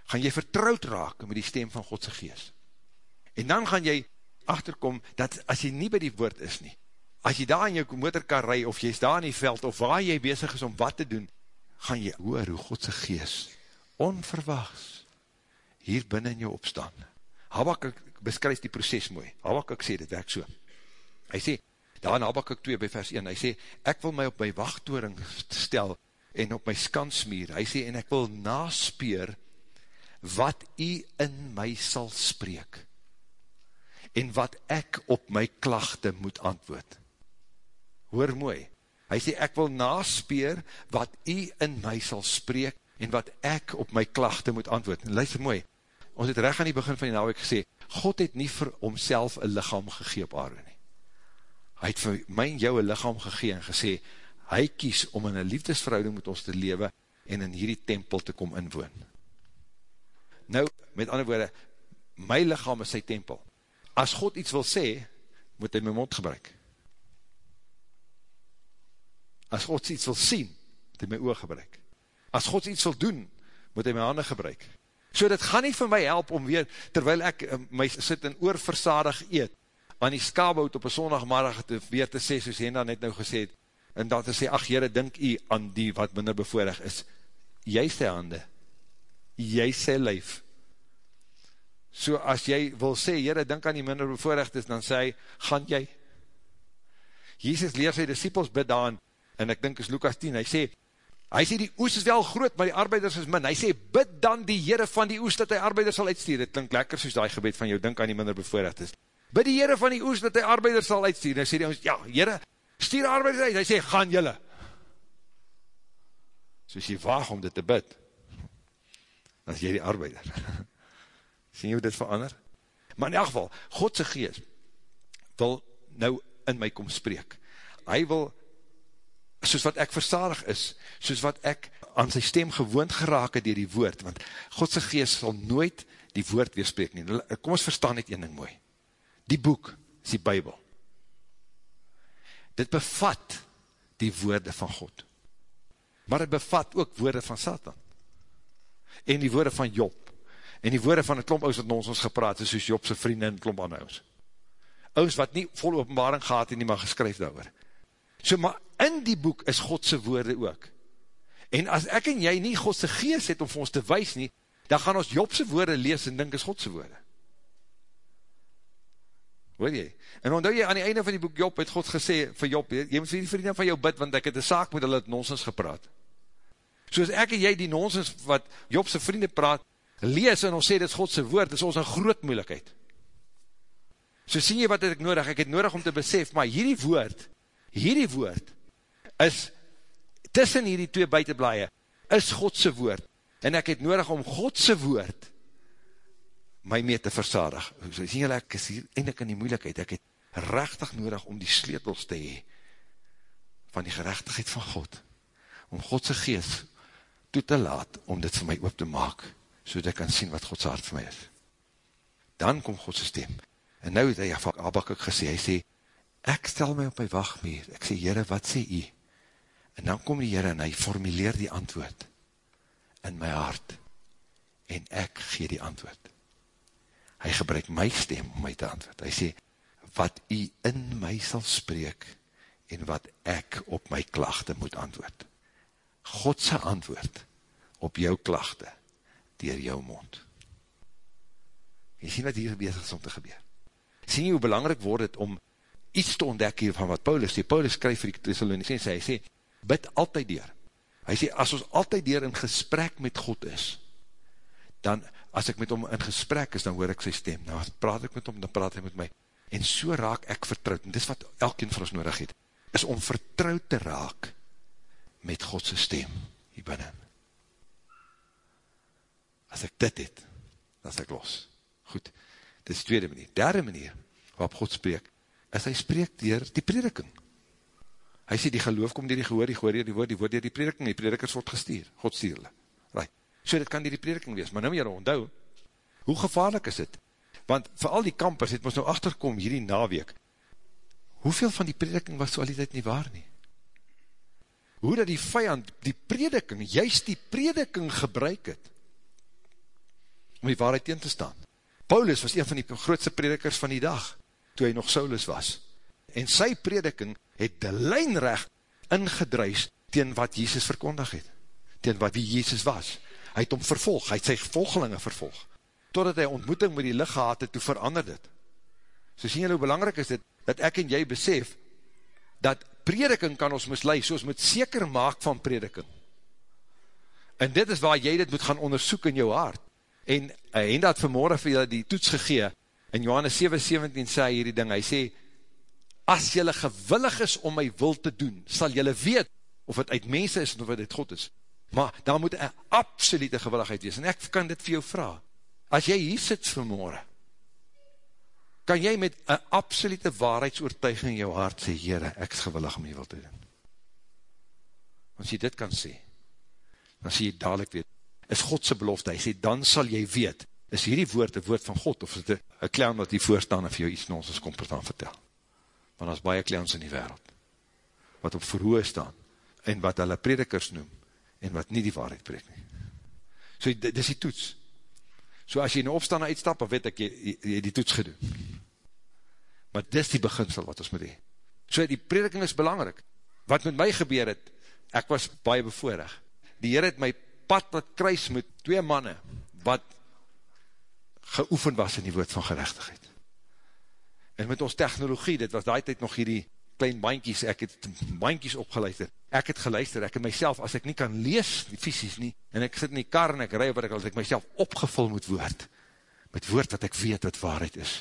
gaan jy vertrouwd raak met die stem van Godse geest. En dan gaan jy achterkom, dat as jy nie by die woord is nie, as jy daar in jou motorkar rij, of jy is daar in die veld, of waar jy bezig is om wat te doen, gaan jy hoor hoe Godse geest onverwachts hier binnen in jou opstaan. Habakkuk beskryf die proces mooi. Habakkuk sê, dit werk so. Hy sê, daar in Habakkuk 2 by vers 1, hy sê, ek wil my op my wachttoring stel en op my skansmuur. Hy sê, en ek wil naspeer wat u in my sal spreek, en wat ek op my klachte moet antwoord. Hoor mooi, hy sê, ek wil naspeer wat u in my sal spreek, en wat ek op my klachte moet antwoord. En luister mooi, ons het recht aan die begin van die nauwek gesê, God het nie vir homself een lichaam gegee op aarde nie. Hy het vir my en jou een lichaam gegee en gesê, hy kies om in een liefdesverhouding met ons te lewe en in hierdie tempel te kom inwoon. Nou, met ander woorde, my lichaam is sy tempel. As God iets wil sê, moet hy my mond gebruik. As God iets wil sien, moet hy my oog gebruik. As God iets wil doen, moet hy my handen gebruik. So dit gaan nie vir my help om weer, terwyl ek uh, my sit in oorversadig eet, aan die skabout op een sondagmiddag te weer te sê, soos Henda net nou gesê het, en dat te sê, ach jyre, dink jy aan die wat minder bevoorig is, jy sê hande, jy sê lyf, so as jy wil sê, jyre, dink aan die minder bevoorig is, dan sê gaan jy, Jesus leer sy disciples bid aan, en ek dink is Lukas 10, hy sê, Hy sê die oes is wel groot, maar die arbeiders is min. Hy sê, bid dan die Heere van die oes, dat hy arbeiders sal uitstuur. Dit klink lekker soos die gebed van jou, dink aan die minder bevoorrecht is. Bid die Heere van die oes, dat hy arbeiders sal uitstuur. Hy sê die ons, ja, Heere, stuur arbeiders uit. Hy sê, gaan jylle. Soos jy waag om dit te bid, dan is jy die arbeider. [laughs] Sien jy hoe dit verander? Maar in elk geval, Godse geest wil nou in my kom spreek. Hy wil soos wat ek versadig is, soos wat ek aan sy stem gewoond geraak het dier die woord, want Godse geest sal nooit die woord weerspreek nie. Kom ons verstaan net een ding mooi. Die boek is die bybel. Dit bevat die woorde van God. Maar het bevat ook woorde van Satan. En die woorde van Job. En die woorde van een klomp oud wat ons ons gepraat is, soos Jobse vrienden en klomp aan ons. Oud wat nie vol openbaring gehad en nie maar geskryf daar So, maar in die boek is Godse woorde ook. En as ek en jy nie Godse geest het om vir ons te wees nie, dan gaan ons Jobse woorde lees en dink is Godse woorde. Hoor jy? En onthou jy, aan die einde van die boek Job het God gesê vir Job, jy moet vir die vrienden van jou bid, want ek het een saak met hulle het nonsens gepraat. Soos ek en jy die nonsens wat Jobse vrienden praat, lees en ons sê dit is Godse woord, is ons een groot moeilijkheid. So sien jy wat het ek nodig? Ek het nodig om te besef, maar hierdie woord, hierdie woord is tussen hierdie twee buitenblaie is Godse woord en ek het nodig om Godse woord my mee te versadig. So sien julle, ek is hier eindelijk in die moeilijkheid, ek het rechtig nodig om die sleetels te hee van die gerechtigheid van God, om Godse geest toe te laat om dit vir my oop te maak, so dat ek kan sien wat Godse hart vir my is. Dan kom Godse stem. En nou het hy van Abakuk gesê, hy sê, ek stel my op my wachtmeer, ek sê, Heere, wat sê jy? En dan kom die Heere en hy formuleer die antwoord in my hart, en ek gee die antwoord. Hy gebruik my stem om my te antwoord. Hy sê, wat jy in my sal spreek, en wat ek op my klachte moet antwoord. Godse antwoord op jou klachte, dier jou mond. Jy sien wat hier bezig is om te gebeur. Sien jy hoe belangrijk word het om iets te ontdek hier van wat Paulus sê, Paulus skryf vir die Thessalonicense, hy sê, bid altyd dier, hy sê, as ons altyd dier in gesprek met God is, dan, as ek met hom in gesprek is, dan hoor ek sy stem, nou praat ek met hom, dan praat hy met my, en so raak ek vertrouwd, en dis wat elkeen van ons nodig het, is om vertrouwd te raak, met Godse stem, hier binnen. As ek dit het, dan is ek los. Goed, dit is tweede manier. Derde manier, waarop God spreek, is hy spreek dier die prediking. Hy sê die geloof kom dier die gehoor, die gehoor dier die woord, die woord dier die prediking, die predikers word gestuur, God stuur hulle. Right. So dit kan dier die prediking wees, maar nou jy onthou, hoe gevaarlik is dit? Want vir al die kampers het ons nou achterkom hierdie naweek, hoeveel van die prediking was so al die tijd nie waar nie? Hoe dat die vijand die prediking, juist die prediking gebruik het, om die waarheid teen te staan. Paulus was een van die grootste predikers van die dag, toe hy nog Saulus was. En sy prediking het de lijnrecht ingedruis teen wat Jesus verkondig het. Teen wat wie Jesus was. Hy het om vervolg, hy het sy volgelinge vervolg. Totdat hy ontmoeting met die licht gehad het, toe verander dit. So sien jy hoe belangrijk is dit, dat ek en jy besef, dat prediking kan ons mislui, soos met seker maak van prediking. En dit is waar jy dit moet gaan onderzoek in jou hart. En hy het dat vanmorgen vir julle die toets gegee, in Johannes 7, 17 sê hierdie ding, hy sê, as julle gewillig is om my wil te doen, sal julle weet, of het uit mense is, of het uit God is. Maar daar moet een absolute gewilligheid wees, en ek kan dit vir jou vraag. As jy hier sit vanmorgen, kan jy met een absolute waarheidsoortuiging in jou hart sê, Heere, ek is gewillig om jy wil te doen. As jy dit kan sê, dan sê jy dadelijk weet, is Godse belofte, hy sê, dan sal jy weet, is hierdie woord een woord van God, of is dit een klein wat die voorstaan en vir jou iets in ons kom vertel. Want as baie kleins in die wereld, wat op verhoe staan, en wat hulle predikers noem, en wat nie die waarheid preek nie. So, dit is die toets. So, as jy in opstaan en uitstap, dan weet ek, jy, jy die toets gedoen. Maar dit is die beginsel wat ons moet hee. So, die prediking is belangrijk. Wat met my gebeur het, ek was baie bevoorig. Die Heer het my pad wat kruis met twee manne, wat geoefen was in die woord van gerechtigheid. En met ons technologie, dit was die tijd nog hierdie klein bandjies, ek het bandjies opgeluister, ek het geluister, ek het myself, as ek nie kan lees, nie fysisk nie, en ek sit in die kar en ek rij wat ek al, ek myself opgevul met woord, met woord wat ek weet wat waarheid is.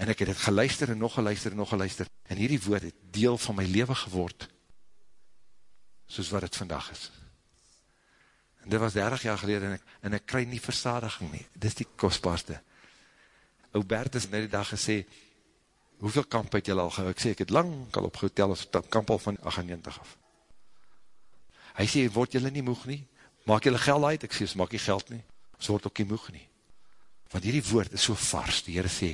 En ek het het geluister en nog geluister en nog geluister, en hierdie woord het deel van my leven geword, soos wat het vandag is. En dit was 30 jaar gelede, en ek, en ek krij nie versadiging nie, dit is die kostbaarste. Aubert is net die dag gesê, hoeveel kamp het jy al gehou? Ek sê, ek het lang al op gehotel, of kamp al van 98 af. Hy sê, word jylle nie moeg nie? Maak jylle geld uit? Ek sê, maak jy geld nie? So word ook nie moeg nie. Want hierdie woord is so vars, die Heere sê,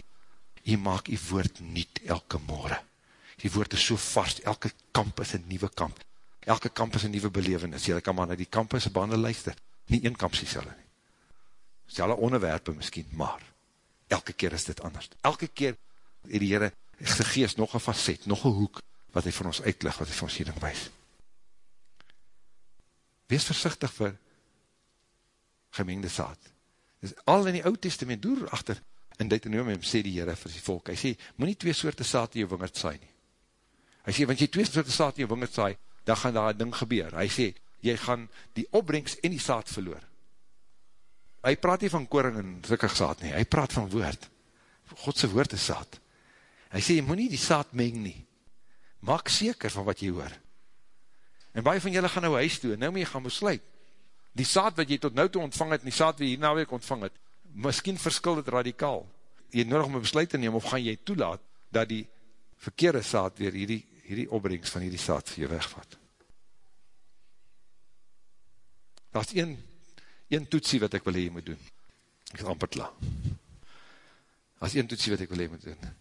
jy maak jy woord niet elke morgen. Die woord is so vast, elke kamp is een nieuwe kamp elke kamp is een nieuwe belevenis, jylle kan maar na die kamp is een bande luister, nie een kamp sê jylle nie. Jylle onderwerpe miskien, maar elke keer is dit anders. Elke keer het die Heere gegees nog een facet, nog een hoek, wat hy van ons uitlig, wat hy van ons hierin wees. Wees versichtig vir gemengde saad. Dus al in die oud testament, door achter, in Deuteronomium sê die Heere vir die volk, hy sê, moet nie twee soorte saad in jou wingerd saai nie. Hy sê, want jy twee soorte saad in jou wingerd saai, dan gaan daar een ding gebeur. Hy sê, jy gaan die opbrengst en die saad verloor. Hy praat nie van koring en sikkig saad nie, hy praat van woord. Godse woord is saad. Hy sê, jy moet nie die saad meng nie. Maak seker van wat jy hoor. En baie van julle gaan nou huis toe, en nou moet jy gaan besluit. Die saad wat jy tot nou toe ontvang het, en die saad wat jy hierna week ontvang het, miskien verskil het radikaal. Jy nodig om een besluit te neem, of gaan jy toelaat, dat die verkeerde saad weer hierdie, hierdie opbrengst van hierdie saad vir jy wegvat. Daar is een, een toetsie wat ek wil hee moet doen. Ek is amper klaar. Daar is een toetsie wat ek wil hee moet doen.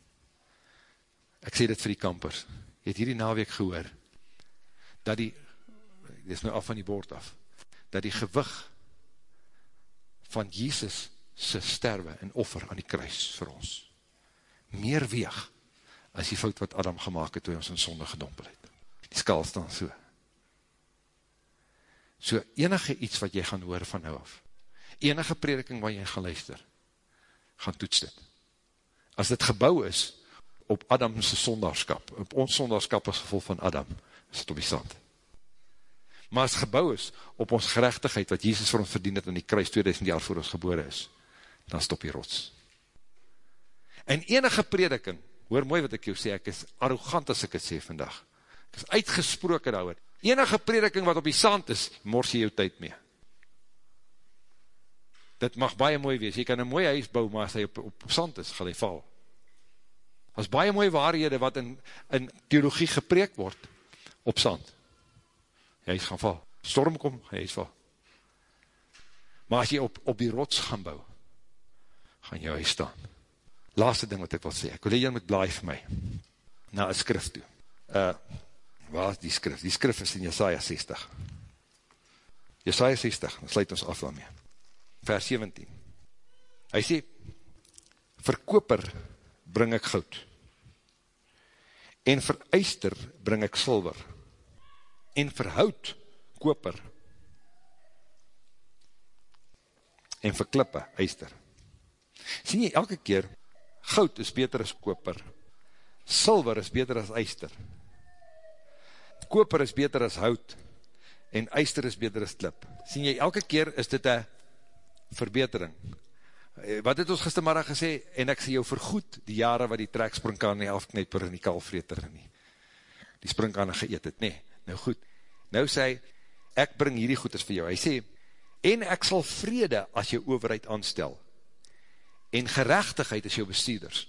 Ek sê dit vir die kampers. Jy het hierdie naweek gehoor, dat die, dit is nou af van die boord af, dat die gewig van Jesus sy sterwe en offer aan die kruis vir ons, meer weeg as die fout wat Adam gemaakt het toe ons in sonde gedompel het. Die skal staan so. So enige iets wat jy gaan hoor van nou af, enige prediking wat jy gaan luister, gaan toets dit. As dit gebouw is op Adamse sondagskap, op ons sondagskap as gevolg van Adam, is het op die sand. Maar as gebouw is op ons gerechtigheid, wat Jesus vir ons verdien het in die kruis 2000 jaar voor ons gebore is, dan stop die rots. En enige prediking, hoor mooi wat ek jou sê, ek is arrogant as ek het sê vandag, ek is uitgesproken daar enige prediking wat op die sand is, mors jy jou tyd mee. Dit mag baie mooi wees, jy kan een mooi huis bou, maar as hy op, op sand is, gaan hy val. As baie mooie waarhede wat in, in theologie gepreek word, op sand, hy is gaan val. Storm kom, hy is val. Maar as jy op, op die rots gaan bou, gaan jou huis staan. Laaste ding wat ek wil sê, ek wil jy met blaai vir my, na een skrif toe. Uh, waar is die skrif? Die skrif is in Jesaja 60. Jesaja 60, dan sluit ons af daarmee. Vers 17. Hy sê, verkoper bring ek goud, en vir eister bring ek silver, en vir hout koper, en vir klippe eister. Sien jy, elke keer, goud is beter as koper, silver is beter as eister, koper is beter as hout, en eister is beter as klip. Sien jy, elke keer is dit een verbetering. eh, wat het ons gistermiddag gesê, en ek sê jou vergoed die jare wat die trekspringkaan nie afknijper en die kalvreter nie, die springkaan geëet het, nee, nou goed, nou sê hy, ek bring hierdie goeders vir jou, hy sê, en ek sal vrede as jou overheid aanstel, en gerechtigheid as jou bestuurders.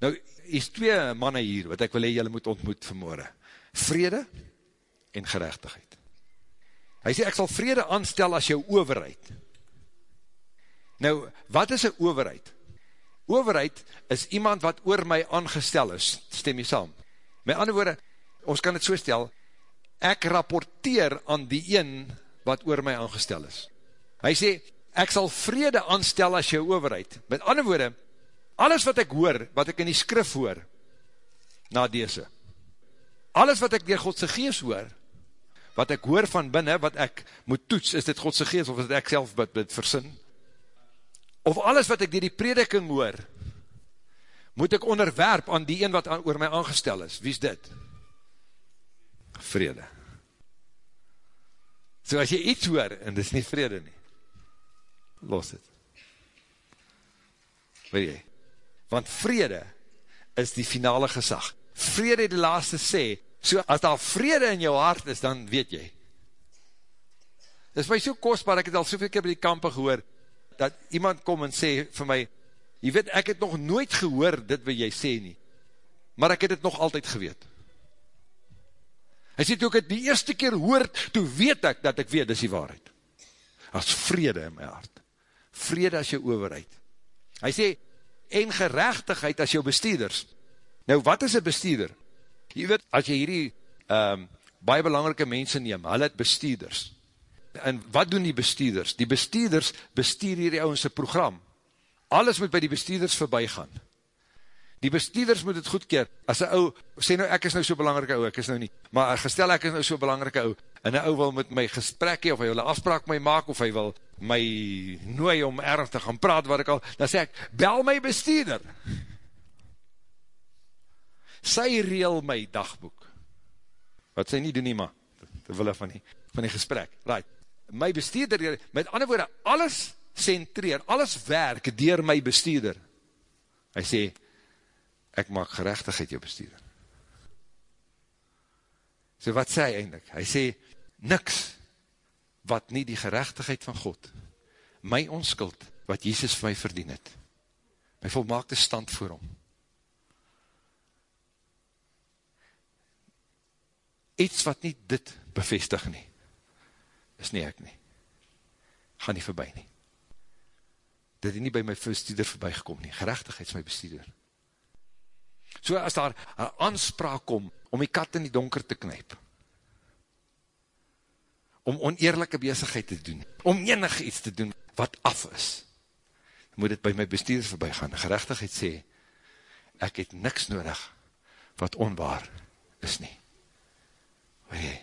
Nou, is twee manne hier, wat ek wil hee, julle moet ontmoet vanmorgen, vrede en gerechtigheid. Hy sê, ek sal vrede aanstel as jou overheid. Nou, wat is een overheid? Overheid is iemand wat oor my aangestel is, stem jy saam. Met ander woorde, ons kan het so stel, ek rapporteer aan die een wat oor my aangestel is. Hy sê, ek sal vrede aanstel as jou overheid. Met ander woorde, alles wat ek hoor, wat ek in die skrif hoor, na dese, alles wat ek dier Godse gees hoor, wat ek hoor van binnen, wat ek moet toets, is dit Godse gees, of is dit ek self wat dit versin, of alles wat ek dier die prediking hoor, moet ek onderwerp aan die een wat aan, oor my aangestel is, wie is dit? Vrede. So as jy iets hoor, en dit is nie vrede nie, los het. Weet jy? Want vrede is die finale gezag. Vrede die laaste sê, so as daar vrede in jou hart is, dan weet jy. Dit is my so kostbaar, ek het al soveel keer by die kampen gehoor, dat iemand kom en sê vir my, jy weet, ek het nog nooit gehoor dit wat jy sê nie, maar ek het het nog altyd geweet. Hy sê, toe ek het die eerste keer hoor, toe weet ek dat ek weet, dis die waarheid. As vrede in my hart. Vrede as jou overheid. Hy sê, en gerechtigheid as jou bestuurders. Nou, wat is een bestuurder? Jy weet, as jy hierdie um, baie belangrike mense neem, hulle het bestuurders. En wat doen die bestuurders? Die bestuurders bestuur hierdie ouwense program. Alles moet by die bestuurders voorbij gaan. Die bestuurders moet het goedkeer, as een ou, sê nou ek is nou so belangrike ou, ek is nou nie, maar gestel ek is nou so belangrike ou, en een ou wil met my gesprek hee, of hy wil een afspraak my maak, of hy wil my nooi om erg te gaan praat, wat ek al, dan sê ek, bel my bestuurder. Sy reel my dagboek. Wat sy nie doen nie, maar, te wille van die, van die gesprek. Right. My bestuurder, met ander woorde, alles centreer, alles werk dier my bestuurder. Hy sê, ek maak gerechtigheid jou bestuurder. So wat sê hy eindelijk? Hy sê, niks wat nie die gerechtigheid van God, my onskuld, wat Jesus vir my verdien het, my volmaakte stand voor hom, iets wat nie dit bevestig nie, is nie ek nie, gaan nie voorbij nie, dit het nie by my bestuurder voorbij gekom nie, gerechtigheid is my bestuurder, So as daar een aanspraak kom om die kat in die donker te knyp, om oneerlijke bezigheid te doen, om enig iets te doen wat af is, moet het by my bestuurders voorbij gaan. Gerechtigheid sê, ek het niks nodig wat onwaar is nie. Jy,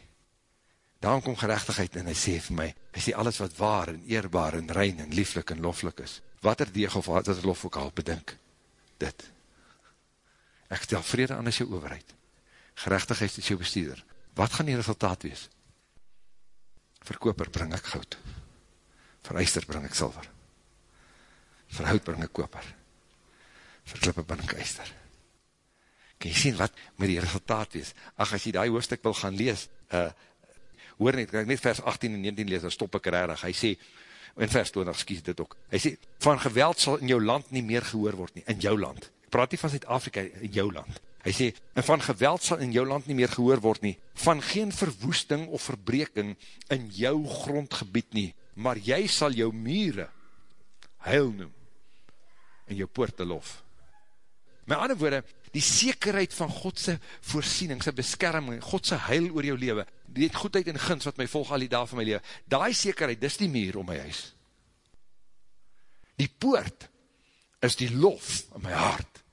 daarom kom gerechtigheid en hy sê vir my, hy sê alles wat waar en eerbaar en rein en lieflik en loflik is, wat er deeg of wat er lof ook al bedink, dit. Ek stel vrede aan as jou overheid. Gerechtigheid is jou bestuurder. Wat gaan die resultaat wees? Verkoper bring ek goud. Vereister bring ek silver. Verhoud bring ek koper. Verklippe bring ek eister. Kan jy sien wat met die resultaat wees? Ach, as jy die hoofdstuk wil gaan lees, uh, hoor net, kan ek net vers 18 en 19 lees, dan stop ek rarig. Hy sê, in vers 20, skies dit ook, hy sê, van geweld sal in jou land nie meer gehoor word nie, in jou land praat nie van Zuid-Afrika in jou land. Hy sê, en van geweld sal in jou land nie meer gehoor word nie, van geen verwoesting of verbreking in jou grondgebied nie, maar jy sal jou mure heil noem en jou poorte lof. Met ander woorde, die sekerheid van Godse voorsiening, sy beskerming, Godse heil oor jou leven, die het goedheid en gins wat my volg al die dag van my leven, die sekerheid, dis die muur om my huis. Die poort is die lof in my hart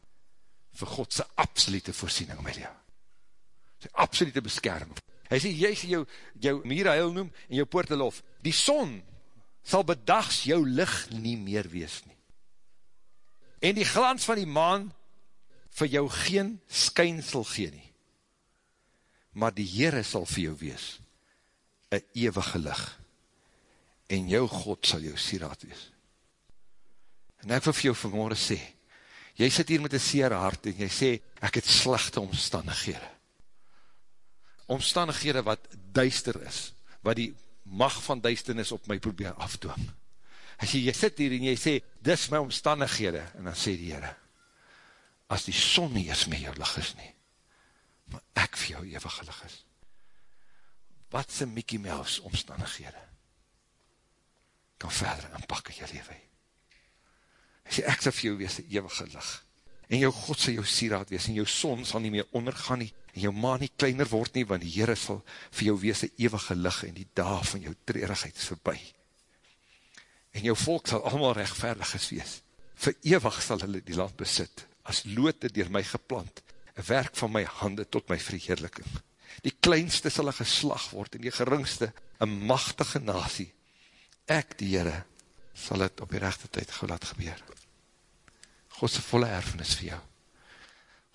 vir Godse absolute voorsiening in my leven. Sy absolute beskerming. Hy sê, jy sê jou, jou mierheil noem en jou poorte lof. Die son sal bedags jou licht nie meer wees nie. En die glans van die maan vir jou geen skynsel gee nie. Maar die Heere sal vir jou wees een eeuwige licht. En jou God sal jou sieraad wees. En ek wil vir jou vanmorgen sê, jy sit hier met een seer hart en jy sê, ek het slechte omstandighede. Omstandighede wat duister is, wat die mag van duisternis op my probeer afdoen. As jy, jy sit hier en jy sê, dis my omstandighede, en dan sê die Heere, as die son nie eers met jou lig is nie, maar ek vir jou eeuwig lig is. Wat sy Mickey Mouse omstandighede kan verder inpak in jou leven? Hy sê, ek sal vir jou wees die eeuwige lig. En jou God sal jou sieraad wees, en jou son sal nie meer ondergaan nie, en jou maan nie kleiner word nie, want die Heere sal vir jou wees die eeuwige lig, en die dag van jou treurigheid is voorbij. En jou volk sal allemaal rechtvaardig is wees. Voor eeuwig sal hulle die land besit, as loote dier my geplant, een werk van my hande tot my verheerliking. Die kleinste sal een geslag word, en die geringste, een machtige nasie. Ek, die Heere, sal het op die rechte tyd gauw laat gebeur. Godse volle erfenis vir jou.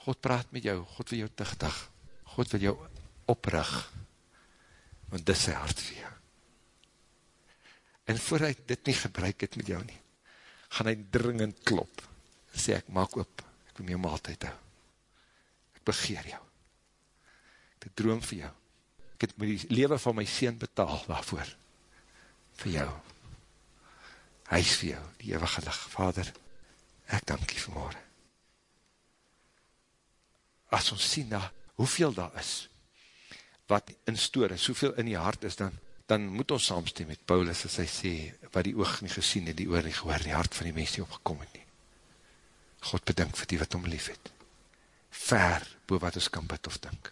God praat met jou, God wil jou tichtig, God wil jou oprig, want dis sy hart vir jou. En voor hy dit nie gebruik het met jou nie, gaan hy dringend klop, en sê ek maak op, wil my maaltijd hou. Ek begeer jou. Ek het droom vir jou. Ek het my leven van my sien betaal, waarvoor? Vir jou hy is vir jou, die eeuwige lig, Vader, ek dank jy vanmorgen. As ons sien na hoeveel daar is, wat in stoor is, hoeveel in die hart is, dan, dan moet ons saamstem met Paulus, as hy sê, wat die oog nie gesien het, die oor nie gehoor, die hart van die mens nie opgekom het nie. God bedink vir die wat om lief het. Ver, bo wat ons kan bid of dink.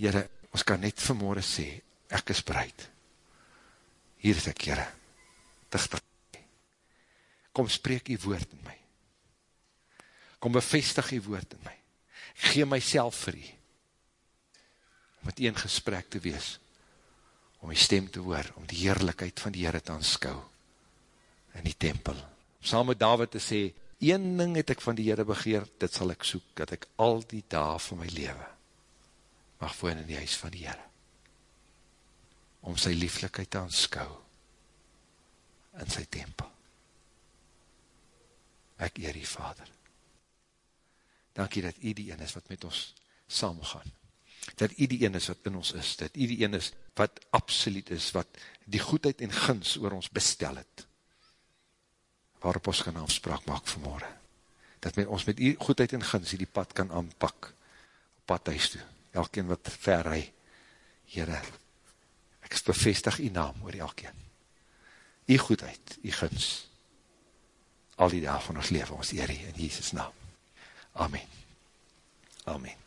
Jere, ons kan net vanmorgen sê, ek is bereid, hier is ek, Heere, dichter. Kom spreek die woord in my. Kom bevestig die woord in my. Ek gee myself vir die, om met een gesprek te wees, om die stem te hoor, om die heerlijkheid van die Heere te aanskou, in die tempel. Saam met David te sê, een ding het ek van die Heere begeer, dit sal ek soek, dat ek al die dae van my leven, mag woon in die huis van die Heere om sy lieflikheid te aanskou in sy tempel. Ek eer die Vader. Dankie dat u die een is wat met ons saamgaan. Dat u die een is wat in ons is. Dat u die een is wat absoluut is, wat die goedheid en guns oor ons bestel het. Waarop ons kan afspraak maak vanmorgen. Dat met ons met die goedheid en guns die pad kan aanpak. Op pad thuis toe. Elkeen wat ver rij. Heere, ek bevestig die naam oor elkeen. Die goedheid, die guns, al die dag van ons leven, ons Heere, in Jesus naam. Amen. Amen.